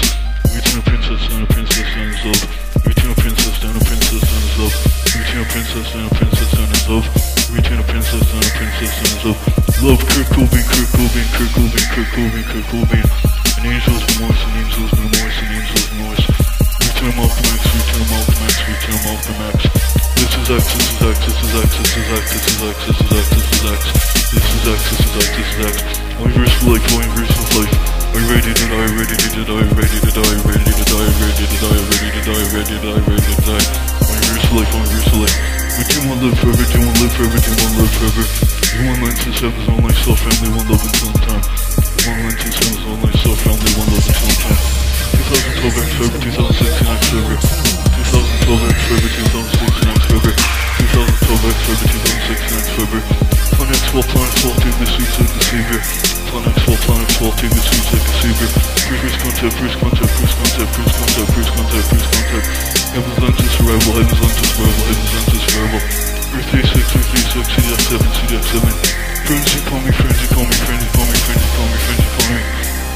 Return of princess, down a princess, down his love. Return of princess, down a princess, down his love. Return of princess, down a princess, down his love. Return of princess, down a princess, down his love. Love Kurt Cobain, Kurt Cobain, Kurt Cobain, Kurt Cobain, Kurt Cobain. An angel's remorse, an angel's remorse, an angel's remorse. We turn off Return Malcolm X, return Malcolm X, return Malcolm X. This is X, this is X, this is X, this is X, this is X, this is X, this is X. This is X, this is X, this is X. Universe for life, universe of life. Are you ready to die? Ready to die? Ready to die? Ready to die? Ready to die? Ready to die? Ready to die? Ready to die? Universe for life, universe for life. We do one live forever, do one live forever, do one live forever. You one lens to seven, one life, self, family, one love until time. One lens to seven, one life, self, family, one love until time. 2012 X Forever, 2016 X Forever. 2012 X Forever, 2016 X Forever. 2012 X Forever, 2016 X Forever. Planet 12, Planet 12, take the sweets of the Savior. Planet 12, Planet 12, take the sweets like the Savior. First contact, first contact, first contact, first contact, first contact, first contact. Heaven's lens to survival, heaven's lens to survival, heaven's lens to survival. Earth day 6, Earth day 6, CDX 7, CDX 7. Friends who call me, who call me, who call me, who call me, who call me.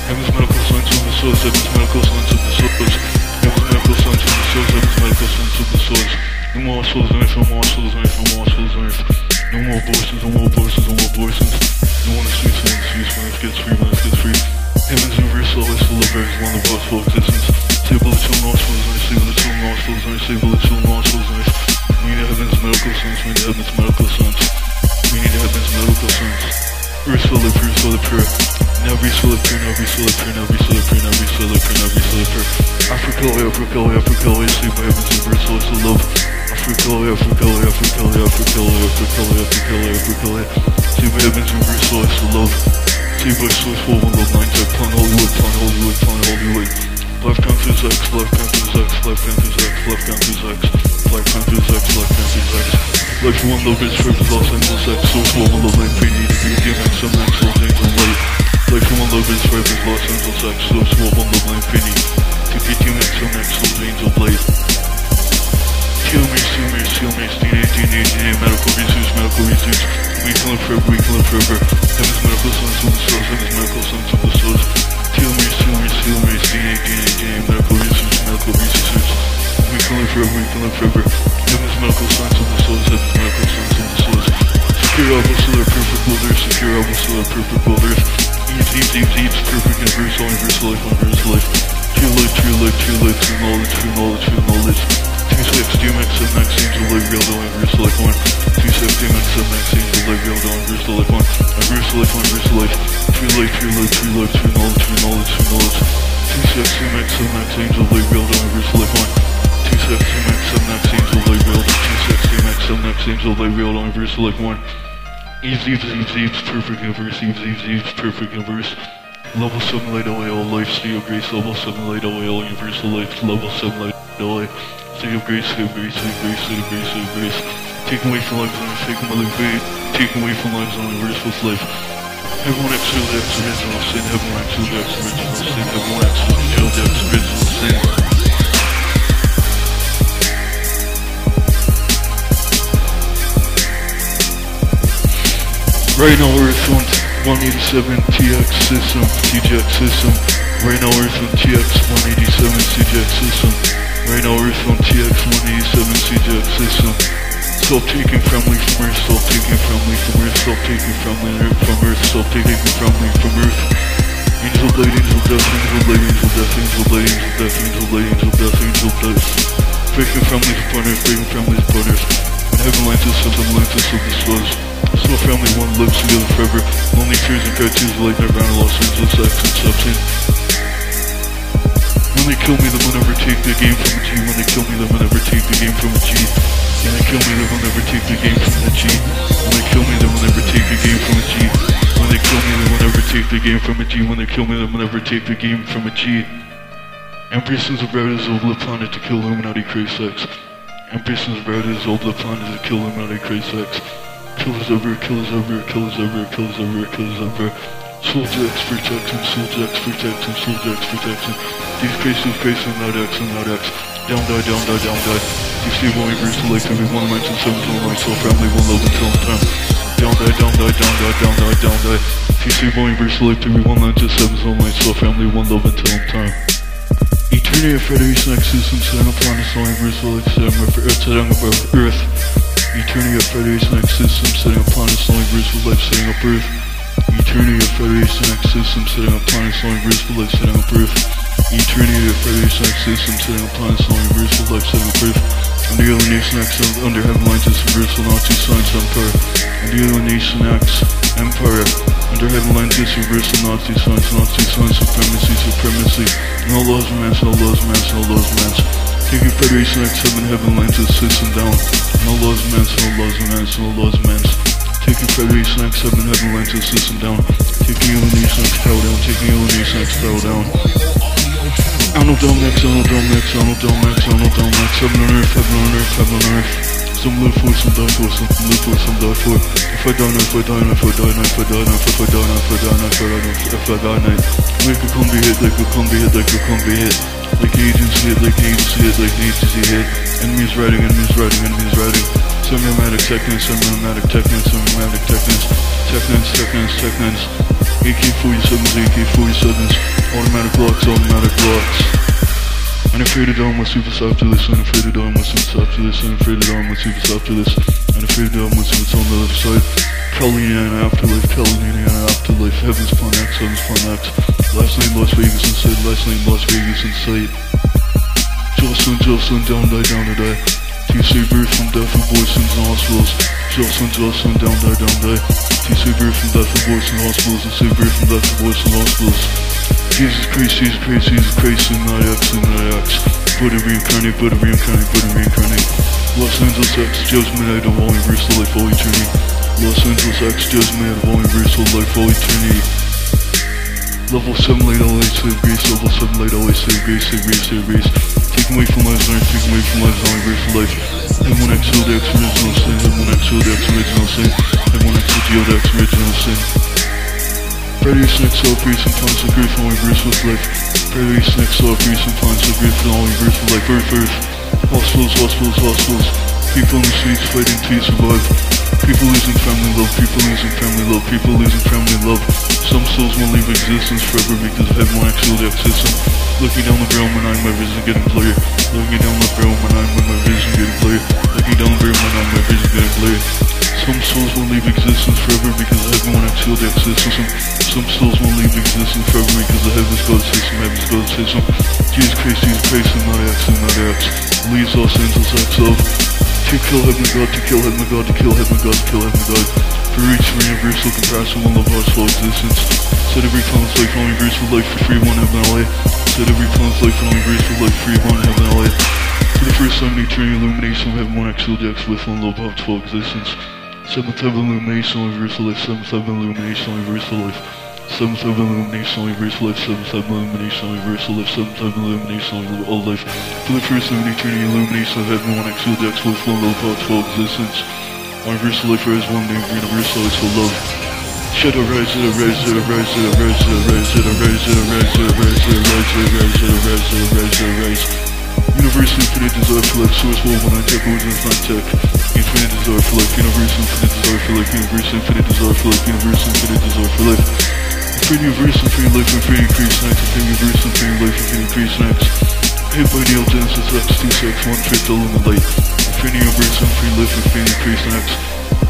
Heaven's medical science of the source, heaven's medical science of the source. Heaven's medical science of the source, heaven's medical science of the source. No more souls on earth, no more souls on earth, no more souls earth. No more abortions, no more abortions, no more abortions. No one one is free, when it gets free, when it gets free. Heaven's universal, always full of earth, one of us full existence. Sable the two nostrils, and I sable the two nostrils, and I sable the two nostrils, and I we need heaven's medical science, we need heaven's medical science. We need heaven's medical science. Earth solid pure, solid pure. Now be solid pure, now be solid pure, now be solid pure, now be solid pure, now be solid pure. Africa, Africa, Africa, I see my heaven's universal, it's the love. Africa, Africa, Africa, Africa, Africa, Africa, Africa, See my heaven's universal, it's the love. Full one love, nine tech, plan Hollywood, plan Hollywood, plan Hollywood. Black Panthers X, Black Panthers X, Black Panthers X, Black Panthers X, Black Panthers X, Black Panthers X. Life one love is for Los Angeles X, source one love, life PD, DMX, some X, Los Angeles Light. Life one love is for Los Angeles X, source one love, life PD, DMX, some X, Los Angeles Light. Me, seal me, DNA, DNA, DNA, medical research, medical research. We can forever, we can live forever. Heaven's medical of the source, heaven's medical. Kill me, seal me, seal me, DNA, DNA, DNA, medical research, medical research. We can forever, we can live forever. Heaven's medical of the source, heaven's medical of the source. Secure alpha solar perfect builders, secure alpha solar perfect builders. Eats, eats, eats, eats, perfect universal, universal life, universal life. True life, true life, true life, true knowledge, true knowledge, true knowledge. Two six DMX and Max Angel live real doing universal life one. Two six DMX and Max Angel live real doing universal life one. Universal life, universal life. True life, true life, true life, true knowledge, true knowledge, true knowledge. Two six DMX and Max Angel live real doing universal life one. Two six DMX and Max Angel live real doing two six DMX and Max Angel live real doing universal life one. Eves, Eves, Eves, Eves, perfect universe, Eves, Eves, Eves, perfect universe. Level 7 light oil, life, state of grace, level 7 light oil, universal life, level 7 light oil, state of grace, state of grace, state of grace, state of grace, state of grace. Taking away from lives on taking away, taking away from lives on universal life. Everyone Shield X, original sin, everyone Shield X, original sin, everyone Shield X, original sin. Right now Earth on 187 TX system, TJX system. Right now on TX 187 CJX system. Right now on TX 187 CJX system. Self-taking family from Earth, self-taking family from Earth, self-taking family from Earth, self-taking family from Earth. Angel blade, angel death, angel blade, angel death, angel blade, angel death, angel blade, angel death, angel death. Breaking families upon Earth, breaking families upon Earth. Heaven Atlantis, heaven Atlantis of the stars. So family one lives together forever. Only tears and cartoons like Nirvana, Los Angeles, X, Inception. When they kill me, they will never take the game from a G. When they kill me, they will never take the game from a G. When they kill me, they will never take the game from the G. When they kill me, they will never take the game from a G. When they kill me, they will never take the game from a G. When they kill me, they will never take the game from a G. Ambitions of riders of the planet to kill Illuminati crazy sex. Ambitions of riders of the planet to kill Illuminati crazy sex. Kill is over, kill is over, kill is over, kill is over, kill is over. Soldier X, free soldier X, free soldier X, free. These face, these face, I'm not X, I'm X. Down die, down die, down die. You see one agree select every one minds and seven till my soul family one love until time. Down die, down die, down die, down die, down die. You see one agree select every one minds and seven till my soul family one love until time. Eternity of Frederick's Nexus and Santa Planet, Song of Verse, Select, Sam, Earth, Earth, Earth. Eternity of Federation Exodus setting upon the soul Bruce to life, setting up earth. Eternity of Federation X system setting up planets on Bruce for life setting up Earth. Eternity of Federation X system setting up planets on Bruce for life setting up Earth. And the Alienation X under heaven lines is Universal Nazi Science Empire. And the Alienation X Empire under heaven lines is Universal Nazi Science, Nazi Science Supremacy, Supremacy. All laws of man, all laws of man, all laws of man. Taking Federation X7 Heaven Lands is system down. No laws man. no laws man. no laws man. Taking Federation X7 Heaven Lands is system down. Taking Illumination X fell down, taking Illumination X fell down. Arnold Dome X, Arnold Dome X, Arnold Dome X, Arnold Dome X, Heaven on Earth, Heaven on Earth, Heaven on Earth. Some live for, some die for, some live for, some die for. If I now, if I die now, if I now, if I die now, if I die now, if I now, if I die now, if I. They could come be hit, could come be hit, could come be hit. Like agency hit, like agency hit, like agency hit. Enemies riding, enemies riding, enemies riding. Semi-automatic techniques, semi-automatic techniques, semi-automatic techniques, techniques, techniques, techniques. AK-47s, AK-47s, automatic blocks, automatic blocks. I'm afraid of dumb, what's super subtlest afraid of dumb, what's super subtlest afraid of dumb, what's super subtlest Unafraid to dumb, what's super on the other side. Probably in an afterlife, probably in an afterlife. Heaven's plan X, heaven's plan X Last name Las Vegas inside, last name Las Vegas inside Jocelyn, Jocelyn, down, die, down, die TC Bird from Death of Boys and Hospitals. Jocelyn, Jocelyn, down, die, down, die. TC Bird from Death of Boys and Hospitals. And Save from Death of Boys and Hospitals. Jesus Christ, Jesus Christ, Jesus Christ, and not X, and not X. Buddha reincarnate, Buddha reincarnate, Buddha reincarnate. Los Angeles X, judgment out of all universal life, all eternity. Los Angeles X, judgment out of all universal life, all eternity. Level 7 light always save grace, level 7 light always save grace, save grace, save grace. Taking away from lives earth, taking away from lives on universal life. M1X Shield X original sin, M1X Shield X original sin, M1X Shield X original sin. Predators next priest and plans of grief on universal life. Predators next priest and plans of grief on universal life. Earth, earth. Hospitals, hospitals, hospitals. People in the streets fighting to survive. People losing family love, people losing family love, people losing family love. Some souls won't leave existence forever because of M1X Shield system. Looking down the barrel when I'm my vision getting clear. Looking down the barrel when I'm my vision getting clear. Looking down the barrel when I'm my vision getting clear. Some souls will leave existence forever because of M1X Shield X system. Some souls won't leave existence forever because of Heaven's God system, Heaven's God system. Jesus Christ, Jesus Christ, and not X, and not X. Leaves Los Angeles X of. To kill Heaven God, to kill Heaven God, to kill Heaven God, to kill Heaven God. For reach for universal compassion, one love, heart's full existence. Set every planet's life on universal life for free, one heaven LA. Set every planet's life on universal life free, one heaven LA. For the first time in eternity, illumination of heaven, one actual decks with one love, heart's full existence. Seventh heaven illumination on universal life, seventh heaven illumination on universal life. Seventh heaven illumination on universal life, seventh heaven illumination on universal life, seventh heaven illumination on all life. For the first time in eternity, illumination of heaven, one decks with one love, heart's full existence. Universal life is one name, universal is for love. Should I rise it, rise it, rise it, rise it, rise it, rise it, rise it, rise it, rise it, rise it, rise it, rise it, rise Universe infinite desire for life, source world when I tech, origins not tech. Infinite desire for life, universe infinite desire for life, universe infinite desire for life, universe infinite desire for life. Infinite universe, infinite life, infinite increase next, infinite universe, infinite life, infinite increase next. Hit by Neil Genesis X, 2 sex, 1 fifth element light. Infinity universe, infinity life, infinity increase next.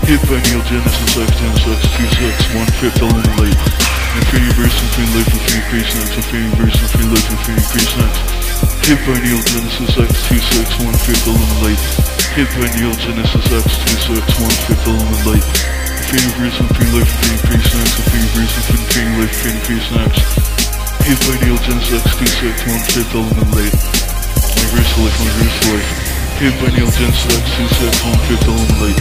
Hit by Neil Genesis X, 10 sex, 2 sex, 1 fifth element light. Infinity universe, infinity life, infinity increase next. Infinity universe, infinity life, infinity increase next. Hit by Neil Genesis X261 fifth eliminate. Hit by Neil Genesis X261 fifth eliminate. Fame reason, free life, fame free snacks, fame reason, fame life, fame free snacks. Hit by Neil Genesis X261 fifth eliminate. My wrist life, my wrist life. Hit by Neil Genesis X261 fifth eliminate.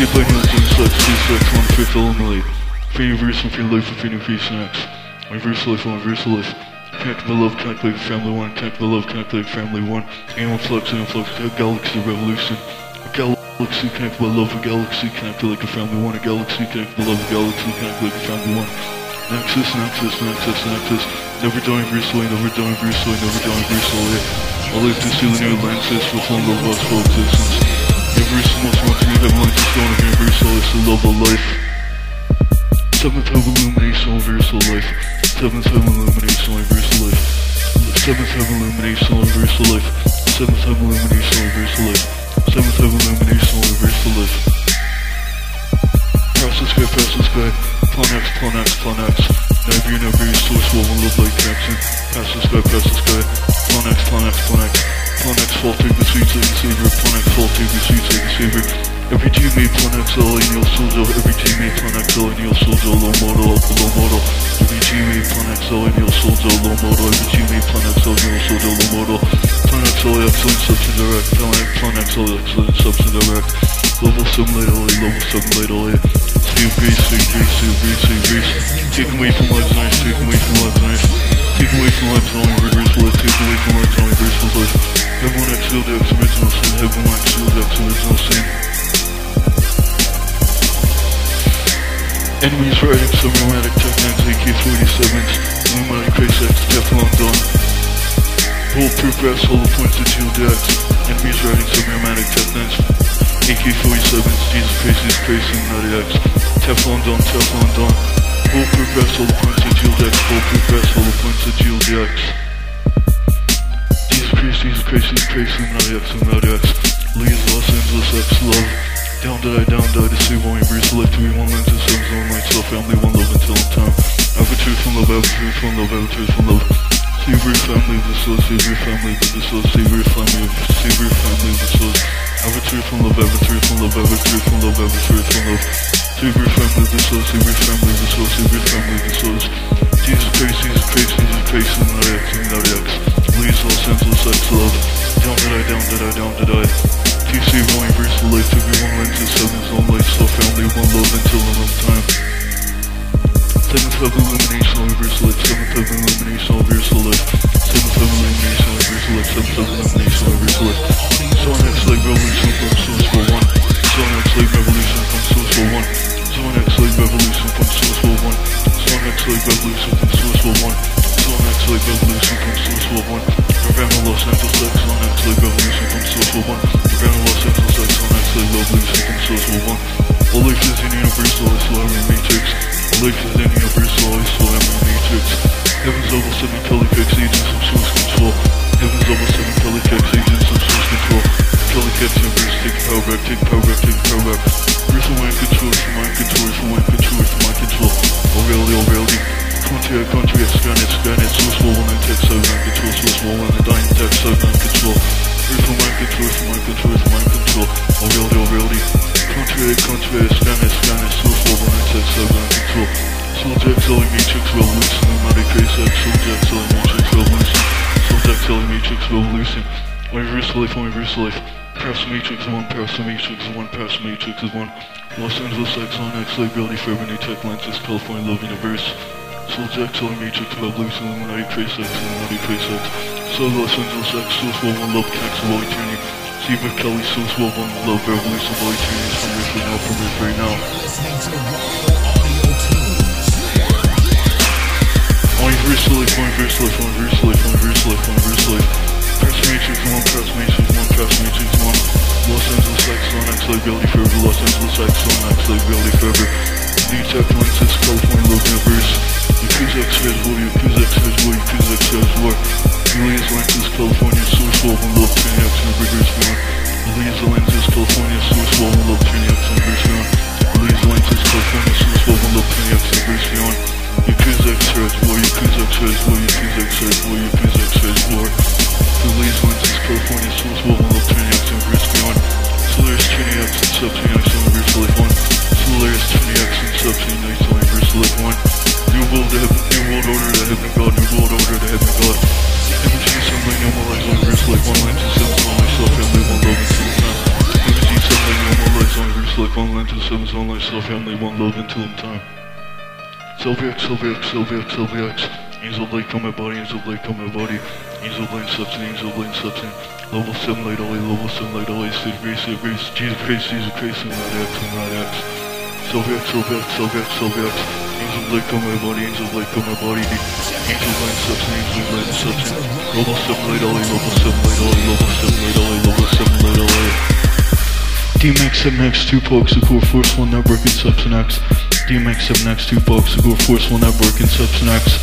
Hit by Neil Genesis X261 fifth eliminate. Fame reason, free life, fame free snacks. My wrist life, my wrist life. Connect the love, connect like family one, connect the love, connect like family one. Aeon flux, aeon flux, a galaxy revolution. A galaxy connect the love, a galaxy connect like a family one, a galaxy connect the love, a galaxy connect like a family one. Nexus, Nexus, Nexus, Nexus. Never dying recently, never dying recently, never dying recently. I live to see the new Atlantis with one love for existence. Universe most want to leave Atlantis stone of universal, it's the love of life. Seventh heaven illumination, universal life. Seventh heaven illumination, universal life. Seventh heaven illumination, universal life. Seventh heaven illumination, universal life. Seventh heaven illumination, universal life. Pass the sky, pass the sky. Plan X, plan X, plan X. Never never you, source woman, love like connection. Pass the sky, pass the sky. Plan X, plan X, plan X. Plan X, fall, take the sweet, take the savior. Plan X, fall, take the sweet, take the savior. Every teammate, X, all in your soldier. Every teammate, X, all in your soldier. Low up low model. Every teammate, X, all in your soldier. Low model. Every teammate, X, all in your soldier. Low. Plan X, all excellent, substance direct. X, all excellent, substance direct. Level 7 late LA, level 7 late LA. Steve Grease, Steve Grease, Steve Grease, Take away from lives nice, take away from lives nice. Take away from lives only reverse life, take away from lives only reverse life. Everyone exhaled X original sin, everyone exhaled X original sin. Enemies riding sub-romantic Tech-9s, AK-47s, Illuminati Crace X, Teflon Don. Bulletproof brass hollow points to shield X. Enemies riding sub-romantic Tech-9s, AK-47s, Jesus Jesus Christ, Illuminati X. Teflon Don, Teflon Don. Bulletproof brass hollow points to shield X, bulletproof brass hollow points to shield X. Jesus Christ, Jesus Jesus Christ, Illuminati X, Illuminati X. Lee's Los Angeles X, love. Down did I, down died to save one embrace life to be one lens and seven zone light, self family, one love until in time. Avatar from love, avatar from love, avatar from love. Savory family of the soul, savory family the soul, savory family of savory family the soul. Avatar from love, avatar from love, avatar from love, avatar from love. Savory family of the soul, savory family of the soul, savory family the souls. Jesus Christ, Jesus Christ, Jesus Christ, and not X, and not X. Please, Los Angeles X love. Down did I, down did I, down did I. TC one universal life, to be one lens, seven zone light, so family, one love until a long time. Seventh illumination, universal life, seventh heaven World 1, Love, Cax, Wall Eternity. Steve Kelly, Source World 1, Love, Revolution, Wall Eternity. From Earth right now, from Earth right now. To Royal Audio Tunes. Universal life, life, universal life, universal life, universal life. Press Matrix 1, press Matrix 1, press Matrix 1. Los Angeles X, on X, Liability Forever, Los Angeles X, on X, Liability Forever. New Tech Lenses, California Love Universe. Yakuza X has war, Yakuza X has war, Yakuza X has war. Aliens Lenses, California Source Wall, and Love, Turning X, and Reverse Beyond. Aliens Lenses, California Source Wall, and Love, Turning X, and Reverse Beyond. Aliens Lenses, California Source Wall, and Love, Turning X, and Reverse Beyond. Yakuza X has war, Yakuza X has war, Yakuza X has war, Yakuza X has war. Aliens Lenses, California Source Wall, and Love, Turning X, and Reverse Beyond. Solaris, Turning X, and Sub, Turning X, and Reverse Life 1. Solaris, Turning X, and Sub, Turning X, and Reverse Life 1. New world, the heaven, new world order, the heaven god, new world order, the heaven god. G, sunlight, no more lies, on verse life, one line to seven, zone life, self, family, one love until time. G, sunlight, no more lies, on verse life, one line to seven, zone life, self, family, one love until time. Sylvia X, Sylvia X, Sylvia X, Sylvia X. Angel light on my body, angel light on my body. Angel light substance, angel light substance. Level 7 light away, level 7 light. State of grace, state grace. Jesus Christ, Jesus Christ, and not X, and not X. Sylvex, Sylvex, Sylvex, Sylvex. Angel of light on my body, angel of light on my body. Angel of light substance, angel of light substance. Level 7 light away, level 7 light away, level 7 light away, level 7 light away. DMX 7X 2 pokes the core force 1 network and substance X. DMX 7X 2 pokes the core force 1 network substance X.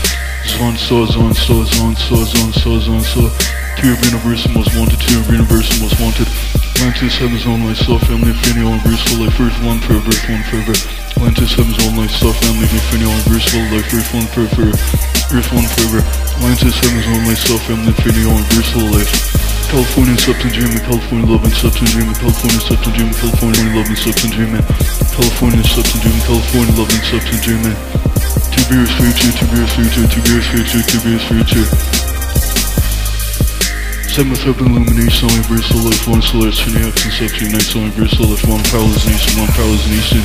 Zon saw, zon saw, zon saw, zon saw, zon saw. Two of universe most wanted, two of universe most wanted. Atlantis heaven's own life, saw family, infinity, all universal life, earth one forever, one forever. Atlantis heaven's own life, saw family, infinity, all universal life, earth one forever, earth one forever. Atlantis heaven's own life, saw family, infinity, all universal life. California substance dreaming, California love and substance dreaming, California substance dreaming, California love and substance dreaming, California substance dreaming, California love and substance dreaming. Two beers future, two beers future, two beers future, two beers future. Seventh heaven illumination, only versal life, one solar, X and substance nights, only versal life, one powerless nation, one powerless nation.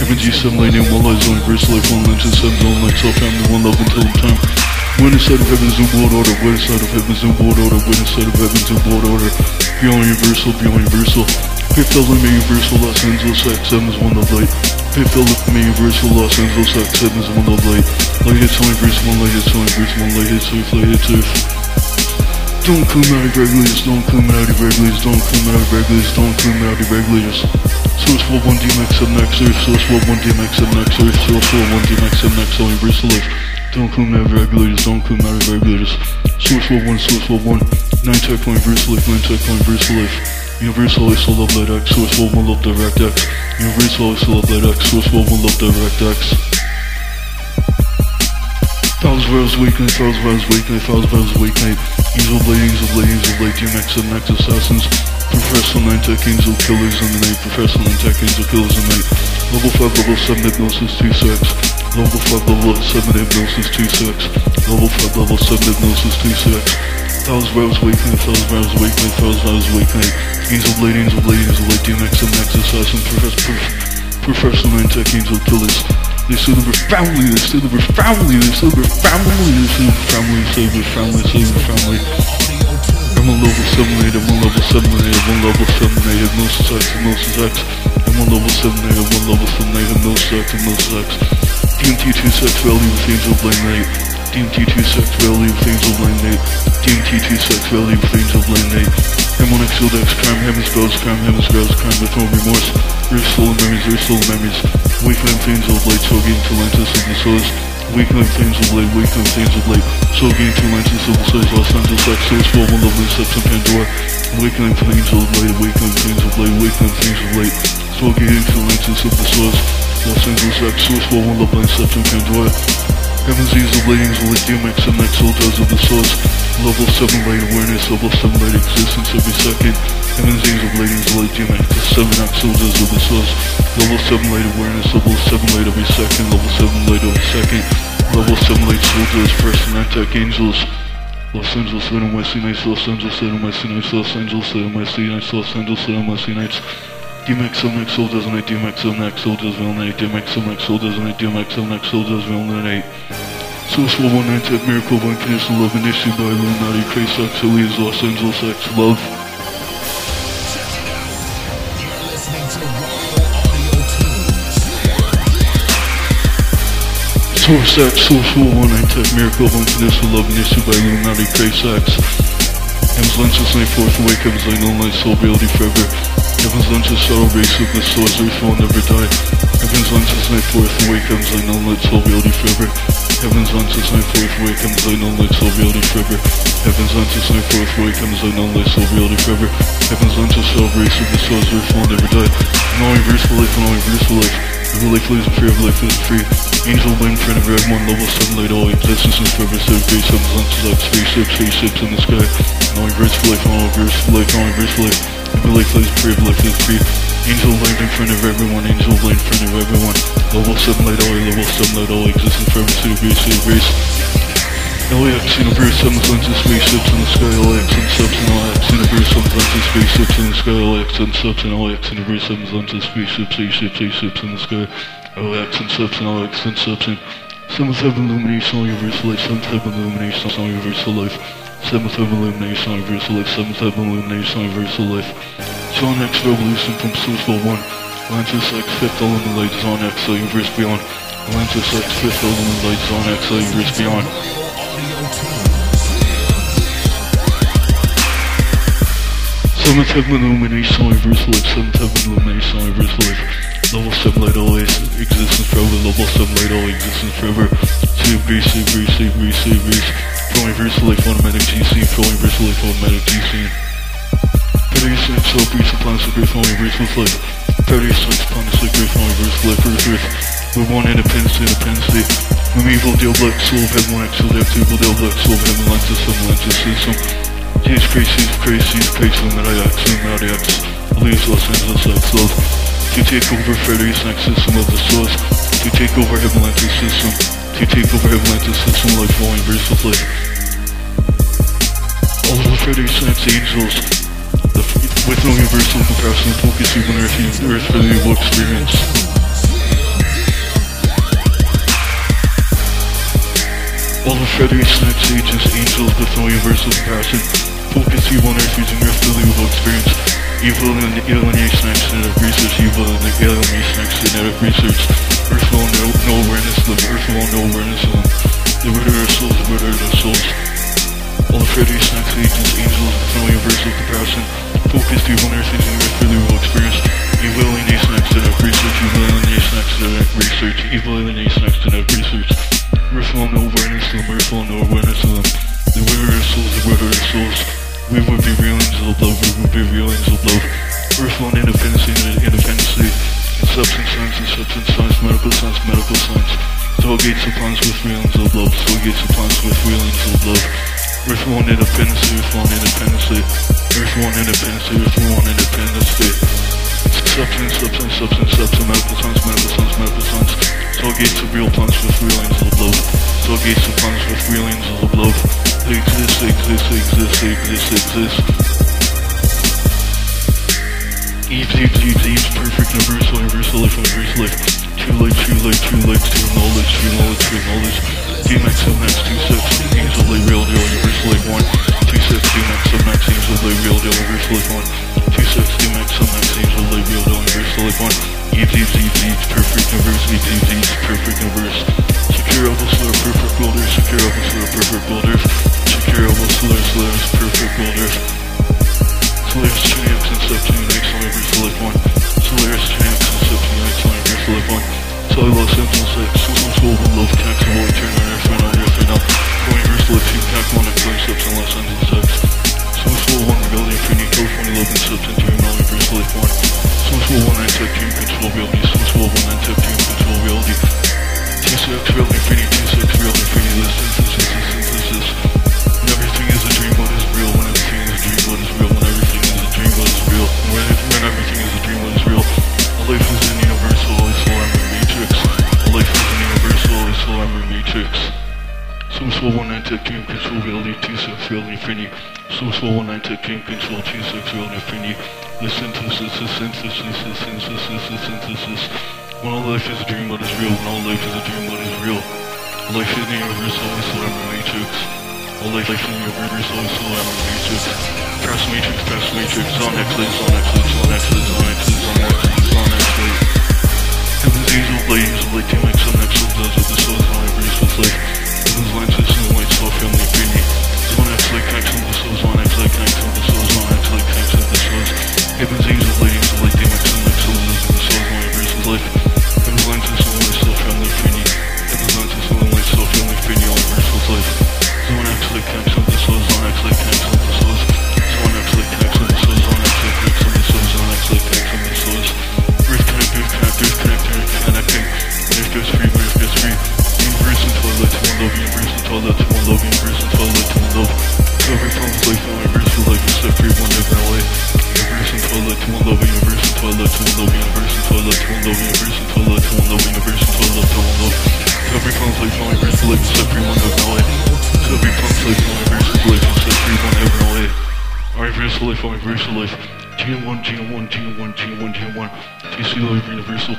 Heaven G seven light one lies, only versal life, one legend, seven all nights, all family, one love until time. When inside of heaven's new world order, when inside of heaven's new world order, when inside of heaven's new world order, beyond universal, beyond universal. Fifth element universal, Los Angeles X, seven is one of light. Fifth element universal, Los Angeles X, seven is one of light. Light hits only verse one, light hits only verse one, light hits earth, light hits earth. Don't come out of regulators, don't come out of regulators, don't come out of regulators, don't come out of regulators. Source 4 1 DMX 7 X Earth, Source 4 1 DMX 7 X Earth, Source 4 1 DMX 7 X all universal life. Don't come out of regulators, don't come out of regulators. Source 4 1, Source 4 1, 9 tech point universal life, 9 tech point universal life. Universal I still love that X, Source 4 1 love direct X. Universal I still love that X, Source 4 1 love direct X. Thousand Vows Awakening, Thousand Vows Awakening. Angel Blade, Angel Blade, Angel Blade, DMX and Next Assassins. Professional 9 Tech Angel Killers in the night. Professional 9 Tech Angel Killers in the night. Level 5, Level 7 Hypnosis 2 Sex. Level 5, Level 7 Hypnosis 2 Sex. Level 5, Level 7 Hypnosis 2 Sex. Thousand Vows Awakening, Thousand Vows Awakening, Thousand Vows Awakening. Angel Blade, Angel Blade, Angel Blade, DMX and Next Assassin. Professional 9 Tech Angel Killers. They still never family, they still never family, they still never family, they still never family, they still never family, they still never family. I'm on level 7 8, I'm on level 7 8, I'm on level 7 8, hypnosis X, hypnosis X. I'm on level 7 8, I'm on level 7 8, hypnosis X, hypnosis X. DMT 2 sex value with Angel Blind Night. DMT 2 sex value with Angel Blind Night. DMT 2 sex value with Angel Blind Night. M1 X crime, heaven spells, crime, heaven spells, crime with no remorse. Earth stolen memories, earth stolen memories. Weakling Angel of Light, Chogi into Atlantis of the Source. Weakling Angel of Light, Weakling Angel of Light. Chogi into Atlantis of the Source, Los Angeles X, Source 4, One Lovely Steps in Pandora. Weakling Angel of Light, Weakling Angel of Light, Weakling Angel of Light. Chogi into Atlantis of the Source. Los Angeles X, Source 4, One Lovely Steps in Pandora. Heaven's Angel Light, DMX, and Next Soldiers of the Source. Level 7 light awareness, level 7 light existence every second. Heaven's Angel Light, DMX, the 7X Soldiers of the Source. Level 7 light awareness, level 7 light every second, level 7 light every second. Level 7 light soldiers, first and attack angels. Los Angeles, NYC Nights, Los Angeles, NYC Nights, Los Angeles, NYC Nights, Los Angeles, NYC Nights. DMX, MX Soldiers, and DMX, MX Soldiers, Villain DMX, MX Soldiers, and DMX, MX Soldiers, Villain Source 119 Tech Miracle of Unconditional Love initiated by Illuminati, Crace X, Elise, Los Angeles X, Love. It. Source X, Source 119 Tech Miracle of Unconditional Love initiated by Illuminati, Crace X. Heaven's Lunches Night Forth Awake, No Light Soul Reality Forever. Heaven's Lunches Shadow Race of the Source, Earth will never die. Heaven's Lunches Night Forth Awake, Heaven's Light No Light Soul Reality Forever. Heaven's Lunches Night Forth Awake, Heaven's Light No Light Soul Reality Forever. Heaven's Lunches Night Forth Awake, Heaven's Light No Light Soul Reality Forever. Heaven's Lunches Shadow Race of the Source, Earth will never die. No reversible life, no reversible life. Every life lives free, every life lives free. Angel Wind, friend of everyone, level 7 light, all existence is forever, seven face, seven lunches like spaceships, spaceships in the sky. No reversible life, no reversible life, no reversible life. Life lives free, life lives free. Angel light in front of everyone, angel light in front of everyone. Level 7 light, all level 7 light, all existence forever, city grace, city grace. LAX universe, seven lenses, spaceships in the sky, LAX and subs and LAX universe, seven lenses, spaceships in the sky, LAX and subs and LAX universe, seven lenses, spaceships, spaceships, spaceships in the sky, LAX and subs and LAX and subs and Seventh heaven illumination, all universal life. Seventh heaven illumination, all universal life. Seventh heaven illumination, universal life. Seventh heaven illumination, universal life. Zone X revolution from Sourcewell 1. Atlantis X, fifth element light, Zone X, all universe beyond. Atlantis X, fifth element light, Zone X, all universe beyond. Seventh heaven illumination, universal life. Seventh heaven illumination, universal life. Level 7 light always, existence forever. Level 7 light all existence forever. Save grace, save grace, save grace, save grace. From universal life, automatic GC. From universal life, automatic GC. Various sex, all grace, upon the from universal life. Various sex, upon the great from universal life. Earth, earth. We're one independence, independence. From evil, deal black, soul of heaven, one actual death, evil, deal black, soul of heaven, lenses, some lenses, system. Jesus Christ, Jesus Christ, Jesus Christ, Illuminati X, Illuminati X. Leaves Los Angeles X, love. To take over Freddy's next system of the source. To take over Heavenlantis system. To take over life, all universal life. All of the Freddy's next angels. The, with no universal comparison, focus even earth, earth for the evil experience. All of Freddy's next ages, angels with no universal comparison. Focus evil on earth using earth for the evil experience. Evil in the alienation genetic research, evil in the alienation genetic research. Earth no, no awareness of them, no awareness of. The of souls, the of souls. All the Freddy's next agents, angels with no universal comparison. Focus evil on earth for the evil experience. Evil alienation genetic research, evil alienation genetic research, evil alienation genetic research. Earth no awareness of them, no awareness of them. The of souls, the of souls. We would be real angels of love, we would be real angels of love. Earth one independence, independence, substance science and substance science, medical science, medical science. Soul gates of plans with real angels of love, soul gates of plans with real angels of love. Earth one independence, Earth one independence, Earth one independence, Earth one independence. Substance, substance, substance, substance, medical science, medical science, medical science. Soul gates of real plans with real angels of love. Soul gates of plans with real angels of love. They exist, they exist, they exist, they exist, they exist. Eve, Eve, Eve, Eve, perfect universal, universal life, universal life. True light, true light, true light, true knowledge, true knowledge, true knowledge. D-Max, M-Max, 2-6, angel light, real deal, universal life 1. 2-6, D-Max, M-Max, angel light, real deal, universal life 1. 2-6, D-Max, M-Max, angel light, real deal, universal life 1. Eve, Eve, Eve, Eve, perfect universe, Eve, Eve, Eve, perfect universe. Secure Elvis Slayer, perfect builders, secure Elvis Slayer, perfect builders. Secure Elvis Slayer, Slayers, perfect builders. Solaris Chinox and Septune X Universal Life 1. Solaris Chinox and Septune X Universal Life 1. So Solar Los Angeles X, Soul Soul One Love, Taxable Return on Earth right now, Earth right now. Universal Life 2, Tac 1 X Concepts in Los Angeles X. Soul Soul 1 Rebellion, Infinity, California Love and Substance, Dream Universal Life 1. Soul Soul 1 X Tech Dream Control Reality, Soul Soul 1 X Tech Dream Control Reality. T6 Reality, Infinity, T6 Reality, Infinity, this, this, this, life is an universal, is matrix. Life is an universal, is matrix. Soul Soul 19 Tech Dream Control Reality, T6 Reality, Infinity. Soul Soul 19 Tech Dream Control, T6 Reality, Infinity. The synthesis, the synthesis, the synthesis, the synthesis. When all life is a dream, what is real? When all life is a dream, what is real? Life is an universal, is matrix. All life in your universe, all matrix. Press matrix, press matrix, on X, on X, on X, on X, on X, on X, Angel, light, angel, light, team, on X, on does with the souls, on every soul's life. Heaven's line system, family, infinity. On X, like connects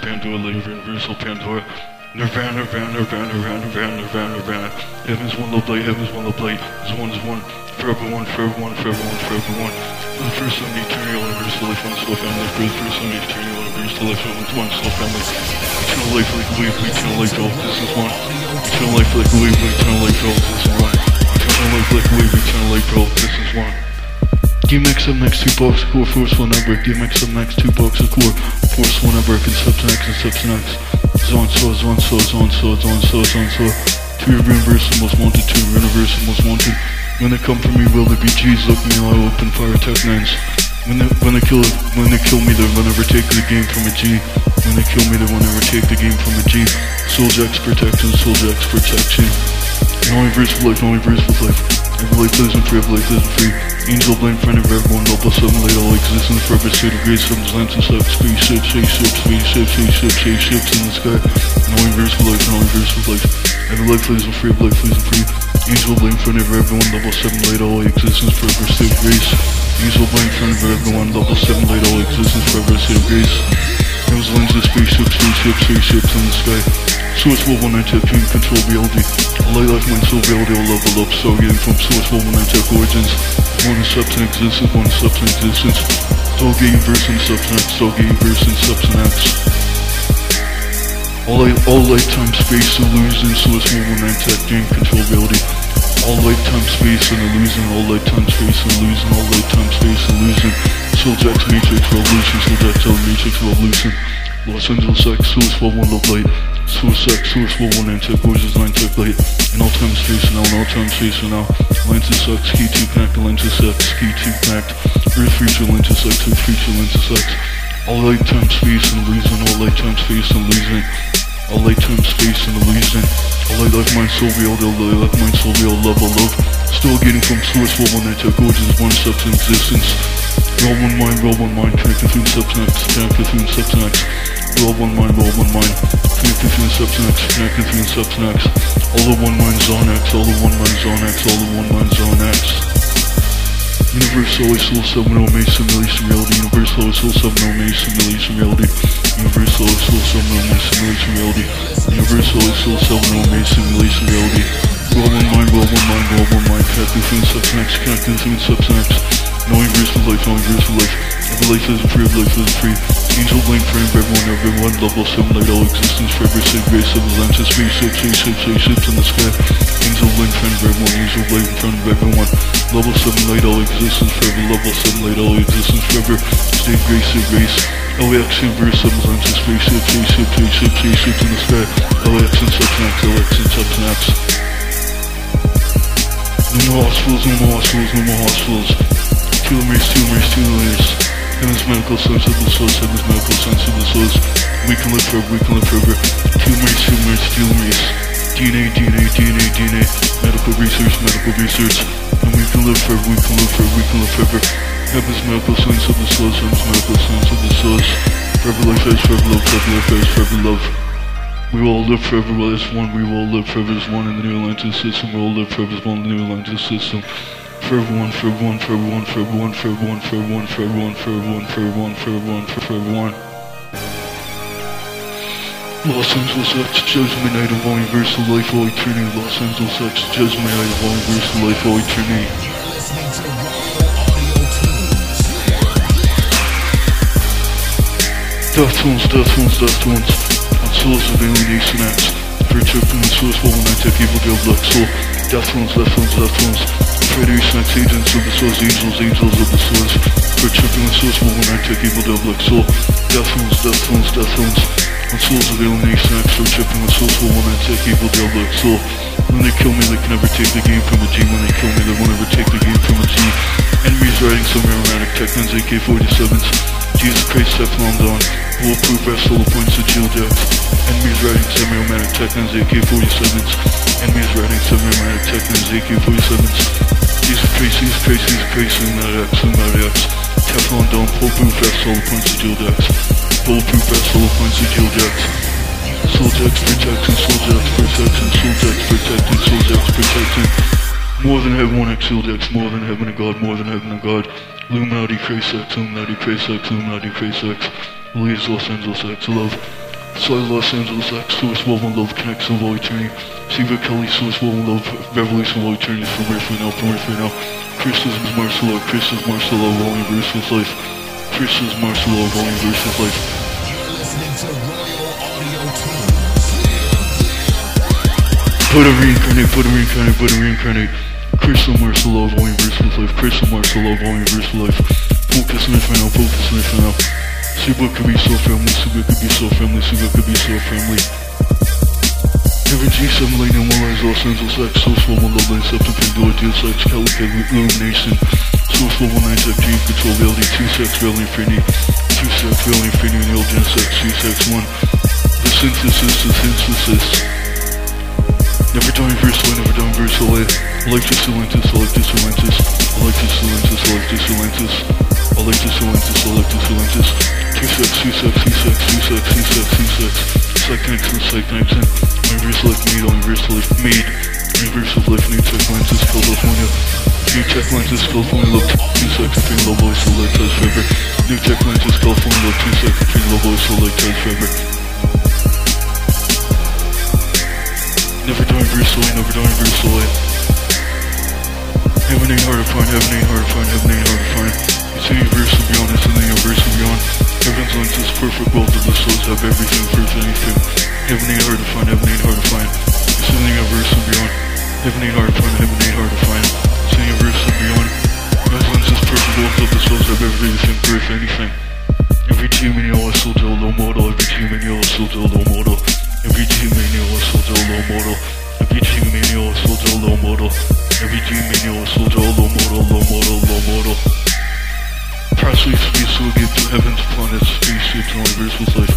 Pandora, Live Universal Pandora. Nirvana, Nirvana, Nirvana, Nirvana, Nirvana, Nirvana, Nirvana. Heaven's one love light, heaven's one love light. Is one is one. For everyone, for everyone, for everyone, for everyone. For the first time, eternal universal life, one soul family. For the first time, eternal universal life, one soul family. Eternal life like a wave, eternal life, all this is one. Eternal life like a wave, eternal life, all this is one. Eternal life like a wave, eternal life, all this is one. DMX up next two box core, force one number. DMX up next two box core, force one number. Conception X, Conception X. Zone saw, zone saw, zone saw, zone saw, zone saw. Two universal most wanted, two universal most wanted. When they come for me, will there be G's? Look me, I'll open fire tech nines. When they, when they kill when they kill me, they will never take the game from a G. When they kill me, they will never take the game from a G. Soul Jah X protection, Soul Jah X protection. No universe for life, no universe for life. Every life lives in free, every life lives in free. Angel blame friend of everyone, no plus seven late all existence, purpose to degrade some slants and space ships, space ships, space ships, space ships, space ships in the sky. Knowing verse for life, knowing verse for life. Every life plays a free, life free. Angel blame friend of everyone, level seven late all existence, forever, state of grace. Angel blame friend of everyone, level seven late all existence, forever, state of grace. Those lenses, spaceships, spaceships, spaceships in the sky. Source 119 tech team control reality. Light life mind soul reality will level up. Stargating from Source 119 tech origins. One is substance existence, one is substance existence. Stargate verse and substance, Stargate verse and substance. All, light, all lifetime space illusion, Source 119 tech team control reality. All lifetime space and illusion, all lifetime space and illusion, all lifetime space illusion. Souljack's Matrix Revolution, Souljack's L Matrix Revolution. Los Angeles X, Source 11 Love Light. Source X, Source 11 Tech, Voices 9 Tech Light. In all time space and now, in all time space and now. Lenses X, Key 2 Connect, Lenses X, Key 2 Connect. Earth Future, Lenses X, Earth Future, Lenses X. All lifetime space and illusion, all lifetime space and illusion. All lifetime space and illusion. All light life, mind, soul, real, all light life, mind, soul, real, love, all love. Still getting from source, what one tech, gorgeous, one substance, existence. Roll one mind, roll one mind, connected through substance, connected through substance. Roll one mind, roll one mind, connected through substance, connected through substance. All the one minds on X, all the one minds on X, all the one minds on X. Universal Soul 7 no May Simulation Reality Universal Soul 7 no May Simulation Reality subliminal simulates reality. Universally so subliminal simulates reality. Global mind, global mind, global mind. Fact within subtext, connect intimate subsnaps. Knowing verse of life, knowing verse of life. Every life isn't free, every life isn't free. Angel blank frame for everyone, everyone. Level simulate all existence forever. Save grace of the lens of spaceships, spaceships, spaceships in the sky. Angel blank frame for everyone, angel blank in front of everyone. Level 7 light all existence forever Level 7 light all existence forever Save grace, save grace LAX universe, seven lines lenses, spaceships, spaceships, spaceships, spaceships in the sky LAX and Substance, LAX and Substance No more hospitals, no more hospitals, no more hospitals Telomeres, telomeres, telomeres Heaven's medical sense of the source, heaven's medical sense of the source. We can live forever, we can live forever. Telomeres, telomeres, telomeres. DNA, DNA, DNA, DNA. Medical research, medical research. And we can live forever, we can live forever, we can live forever. Heaven's medical sense of the source, heaven's medical sense of the source. Forever life is forever love, forever life is forever love. We will all live forever as one, we will all live forever as one in the new Atlantis system. We will all live forever as one in the new Atlantis system for everyone, for everyone, for everyone, for everyone, for everyone, for everyone, for everyone, for everyone, for everyone, for everyone, for everyone. Los Angeles X, Judgment Night of all universal life, all eternity. Los Angeles X, Judgment Night of all universal life, all eternity. Death tones, death tones, death tones. On souls of alienation acts. For tripping the source, woman, I take evil, devil, black soul. Death tones, death tones, death tones. Federation acts, agents of the source, angels, angels of the source. For tripping the source, woman, I take evil, devil, black soul. Death tones, death tones, death tones. On souls of alienation acts. For tripping the source, woman, I take evil, devil, black soul. When they kill me, they can never take the game from a G. When they kill me, they won't ever take the game from a G. Enemies riding some aromatic Technons, AK-47s. Jesus Christ, Teflon Don. Bulletproof vest, solo points to shield jacks. Enemies riding semi-automatic Technons, AK-47s. Enemies riding semi-automatic Technons, AK-47s. Jesus Christ, Jesus Christ, Jesus Christ, Luminati X. Teflon Don, bulletproof vest, solo points to shield jacks. Vest, solo points to shield jacks. Soul Jah X protection, Soul Jah X protection, Soljax protected, Soljax protected. More than heaven, one X, Soljax, more than heaven and God, more than heaven and God. Illuminati, Crace X, Illuminati, Crace X, Illuminati, Crace X. Leaves Los Angeles X, love. Soy Los Angeles X, Source Love and Love, Connects of All Eternity. Siva Kelly, Source Love and Love, Revolution of All Eternity, from Earth right now, from Earth right now. Christus Marcelo, Christus Marcelo, Rolling Versus Life. Christus Marcelo, Rolling Versus Life. Put a reincarnate, put a reincarnate, put a reincarnate. Crystal Marcelo, Volume Versus Life. Crystal Marcelo, Volume Versus Life. Focus on it right now, focus on it right now. Suba could be so family, Suba could be so family, Suba could be so family. Heaven G7 Lane and One Lines Los Angeles X, Source 119, Septum Pandora, Deus X, Calicut, Illumination. Source 119 Tech G, Control Reality, 2 Sex, Reality Infinity, 2 Sex, Reality Infinity, Neil Gen Sex, 2 Sex 1. The synthesis, the synthesis. Never verse away, never verse away. I like this Atlantis, I like this Atlantis. I like this Atlantis, I like this Atlantis. I like this Atlantis, I like this Atlantis. Two sex, two sex, two sex, two sex, two sex, two sex. Psych connection, psych connection. Universal life made, universal life made. Universal life, new tech lenses, California. New tech lenses, California, love two sex, between low voice, so light touch forever. New tech lenses, California, love two sex, between low voice, so light touch forever. Never dying verse away, never dying verse away. Heaven ain't hard to find, heaven ain't hard to find, heaven ain't hard to find. It's the universe and beyond, it's in the universe and beyond. Heaven's lens is perfect world of the souls have everything, proof anything. Heaven ain't hard to find, heaven ain't hard to find. It's in the universe and beyond. Heaven ain't hard to find, heaven ain't hard to find. It's in the universe and beyond. God's lens is perfect world of the souls have everything, proof anything. Every team in your soul low model, every team in your soul low model. Every team in your to a low model. Every team in your to a low model. Every team in your to low model, low model, low model. Presley speed get to heaven's planet, spaceships and universal life.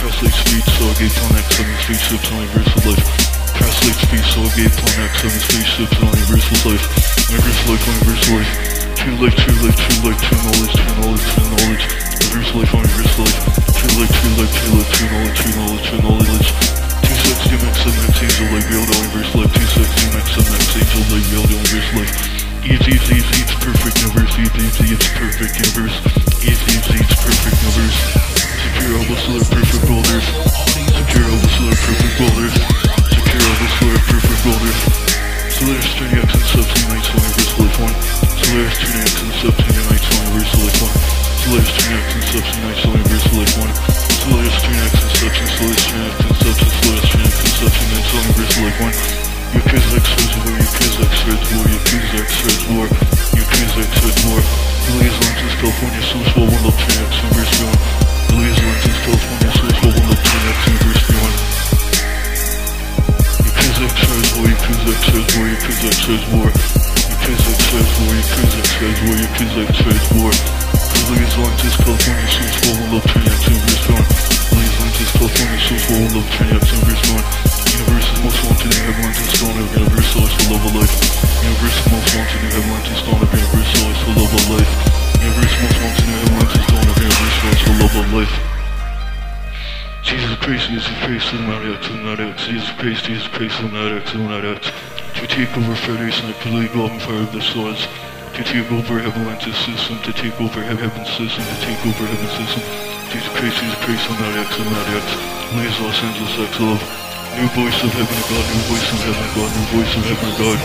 Presley speed so get planet, seven spaceships and universal life. Presley speed get planet, seven spaceships and universal life. Universal life, universal life. True life, true life, true life, true knowledge, true knowledge, true knowledge. Universal life, universal life. True life, true life, true life, true knowledge, true knowledge, true knowledge. Two sex, DMX, and X, angel life, real, universal life. Two sex, DMX, and X, angel life, real, universal life. Easy, easy, easy, it's perfect universe. Easy, easy, it's perfect universe. Easy, easy, take over Heaven's system, to take over Heaven's system. Jesus Christ, Jesus Christ, Illuminati X, Illuminati X. Lays Los Angeles X, love. New voice of heaven and God, new voice of heaven and God, new voice of heaven and God.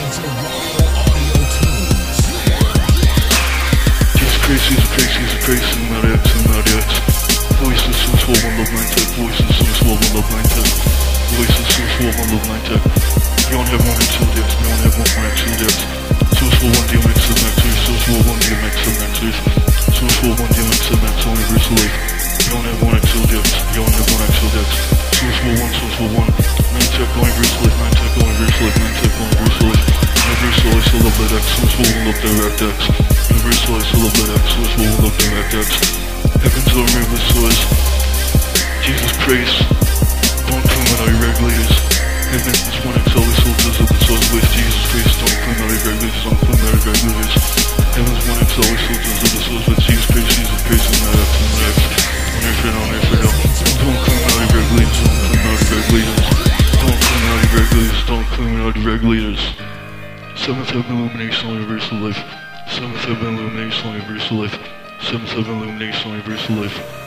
Jesus Christ, Jesus Christ, Jesus Christ, Illuminati X, Illuminati X. Voice of Source 12 on Love 9 Tech, voice of Source 12 on Love 9 Tech. Voice of Source 12 on Love 9 Tech. Beyond Heaven 1 and 2 decks, Beyond Heaven 1 and 2 decks. Source 12 on DMX and Maxers, Source 12 on DMX and Maxers. Source 12 on DMX and Max, Universal Life. Beyond Heaven 1 and 2 decks, Beyond Heaven 1 and 2 decks. Source 1, Source 1. 9 Tech, Universal Life, 9 Tech, Universal Life, 9 Tech, Universal Life. Universal Life, Soul of Light X, Source 1, Love Direct X. Universal Life, Soul of Light X, Source 1, Love Direct X. Heaven's army of the source. Jesus Christ, don't criminal regulators. Heaven is one X, always soldiers of the source with Jesus Christ, don't criminal regulators, don't criminal regulators. Heaven's one X, always soldiers of the source with Jesus Christ, Jesus Christ, and that X, and that X. On earth and on earth and on. Don't criminal regulators, don't criminal regulators. Don't criminal regulators, don't criminal regulators. Seventh heaven illumination, universal life. Seventh heaven illumination, universal life. Seventh heaven illumination, universal life.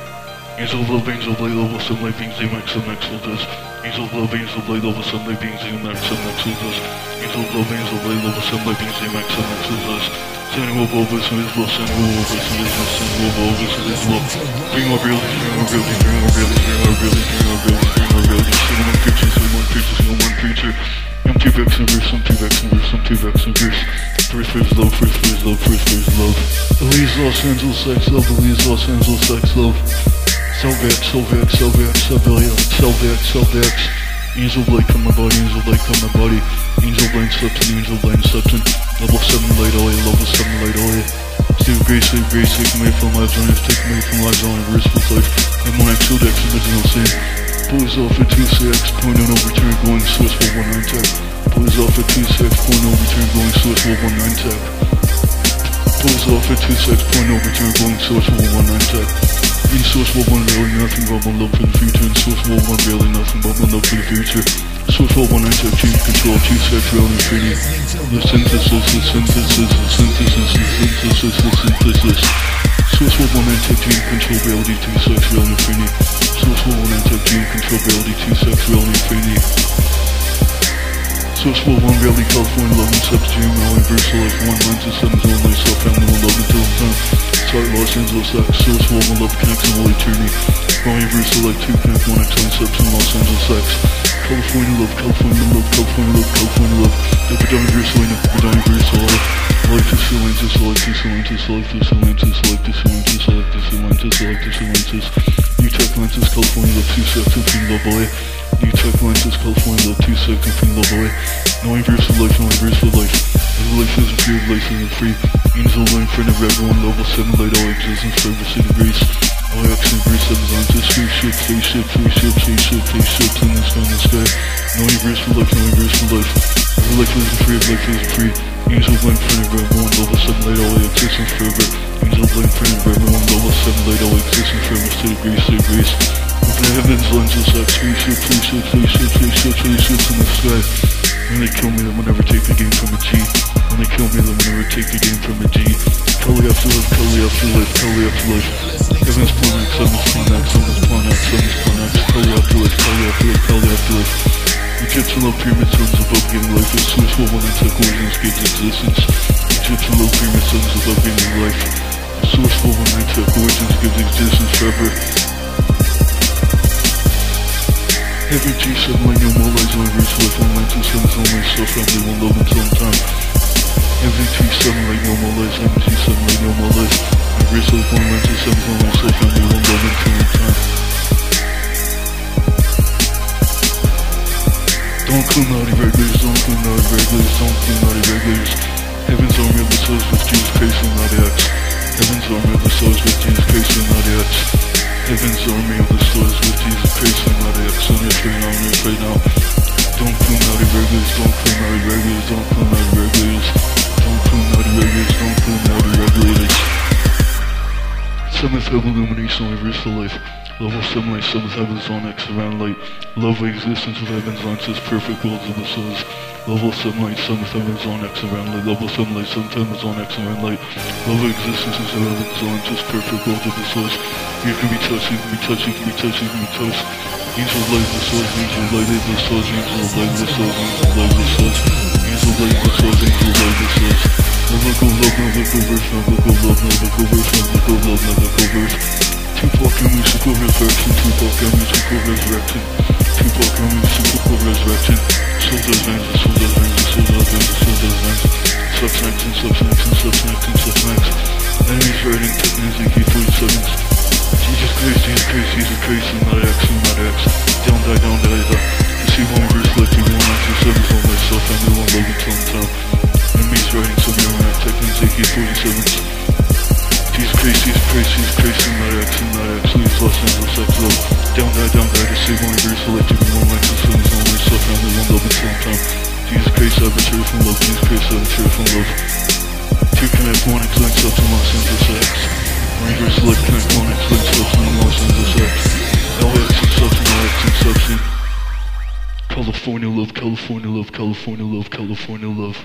Angel love, angel blade, level 7 light beings, AMAX, MX, soldiers. Angel love, angel blade, level 7 light beings, AMAX, MX, soldiers. Angel love, angel blade, level 7 light beings, AMAX, MX, soldiers. Sending over over some Islam, sending over over some Islam, sending over over some Islam. Bring our reality, bring our reality, bring our reality, bring our reality, bring our reality, bring our reality. Single one preacher, single one preacher, single one preacher. Empty vex and verse, empty vex and verse, empty vex and verse. First phase love, first phase love, first phase love. Elise Los Angeles sex love, Elise Los Angeles sex love. Selvex, Selvex, Selvex, Selvex, Selvex, Selvex. Angel light on my body, angel light on my body. Angel blind substance, angel blind substance. Level 7 light away, level 7 light away. Save grace, save grace, take away from lives on earth, take away from lives on with life. And when I killed X, original sin. Boys at 2CX, point oh overturn, going source 419 tech. Boys at 2CX, point oh, overturn, going source 419 tech. Boys at 2CX, point oh, overturn, going source 419 tech. In source 419, really nothing but my love for the future. In source 419, really nothing but my love for the future. Source 419 tech, change control, 2CX, real infinity. The synthesis, the synthesis, the synthesis, the synthesis, the synthesis. Source 419 tech, change control, reality, 2CX, real infinity. Source 419 tech, change control, reality, 2CX, infinity. Source 41 Reality California Love and Subs Dream Now Universal Life 1 Lenses 7 Zone Life Self Family 1 Love Until Time Sorry Los Angeles X Source 41 Love Connects and All Eternity Now Universal Life 2 Connect 1 X 20 Subs in Los Angeles X California Love California Love California Love California Love. Never done Universal Life Never done Universal Life Life is Atlantis Life is Atlantis Life is Atlantis Life is Atlantis Life is Atlantis Life is Atlantis New Tech Atlantis California Love 2 Sex Infinity Love Boy New Lenses, California Love, 2 Sec, Infinity Love Away. No inverse for life, no inverse for life. Every life free, every life isn't free. Angel in front of everyone, level 7, light all existence, forever city grace. All and verse 7 on to spaceship, spaceship, spaceship, spaceship, spaceships in the sky, in the sky. No inverse for life, no inverse for life. Every life isn't free, life isn't free. Angel in front of everyone, level 7, light all existence, forever. Angel in front of everyone, level 7, light all existence, forever city grace, city grace. Open the heavens, lenses, like spaceship, spaceship, spaceship, spaceship, spaceships in the sky. When they kill me, then will never take the game from a G. When they kill me, then will never take the game from a G. Kali afterlife, Kali afterlife, Kali afterlife. Heaven's planet, seven's planet, seven's planet, seven's planet. Kali afterlife, Kali afterlife, Kali afterlife. Egyptian love pyramid sons above giving life. As source for one and tech origins gives existence. Egyptian love pyramid sons above giving life. Source for one and tech origins gives existence forever. Every G7 like no more lies on reverse life on line two sevens only self family one love until time. Every G7 like no more lies, every G7 like no more lies. Reverse life one line two sevens only self family one love until time. Don't clue naughty regulators, don't clue naughty regulators, don't clue naughty regulators. Heaven's of the souls with Jesus Christ and not X. Heaven's of the souls with Jesus Christ and not X. Heaven's army of the souls with Jesus Christ and not X. On your train, on your train now. Don't clue naughty regulators, don't clue naughty regulators, don't clue naughty regulators. Don't clue naughty regulators, don't clue naughty regulators. Seventh illumination, reverse for life. Level 7 light, 7th heaven's on X around light. Love existence with heaven's lenses, perfect worlds of the souls. Level 7 light, 7th heaven's on X around light. Level 7 light, 7th heaven's on X around light. Love existence with heaven's lenses, perfect worlds of the souls. You can be touched, you can be touched, you can be touched, you can be touched. Angel light of the souls, angel light of the souls, angel light of the souls, angel light of the souls. Angel light of the souls, angel light of the souls. Never go love, never go verse, never go love, never go verse, never go love, never go verse. Tupac and musical resurrection, Tupac and musical resurrection, Tupac and musical resurrection. Soul does vengeance, soul does vengeance, soul does vengeance, soul does vengeance. Subsnex and subsnex and subsnex and subsnex. Enemies techniques AK-47s. Jesus Christ, Jesus Christ, Jesus Christ, and not X, and not X. Down die, down die, die. To see one verse like you, one nine two seven, all myself, and we won't love until I'm town. Enemies writing some young techniques AK-47s. Christ, Jesus Christ, and not X, and not X. Leaves Los Angeles X love. Down die, down die, to save one like you, one nine two seven, all myself, and we won't love until I'm town. Jesus Christ, I have a tear from love, Jesus Christ, I have a tear from love. Two connect, one X links up to Los Angeles X. Reverse select connect, one X links up to Los Angeles X. LX Inception, LX Inception. California love, California love, California love, California love.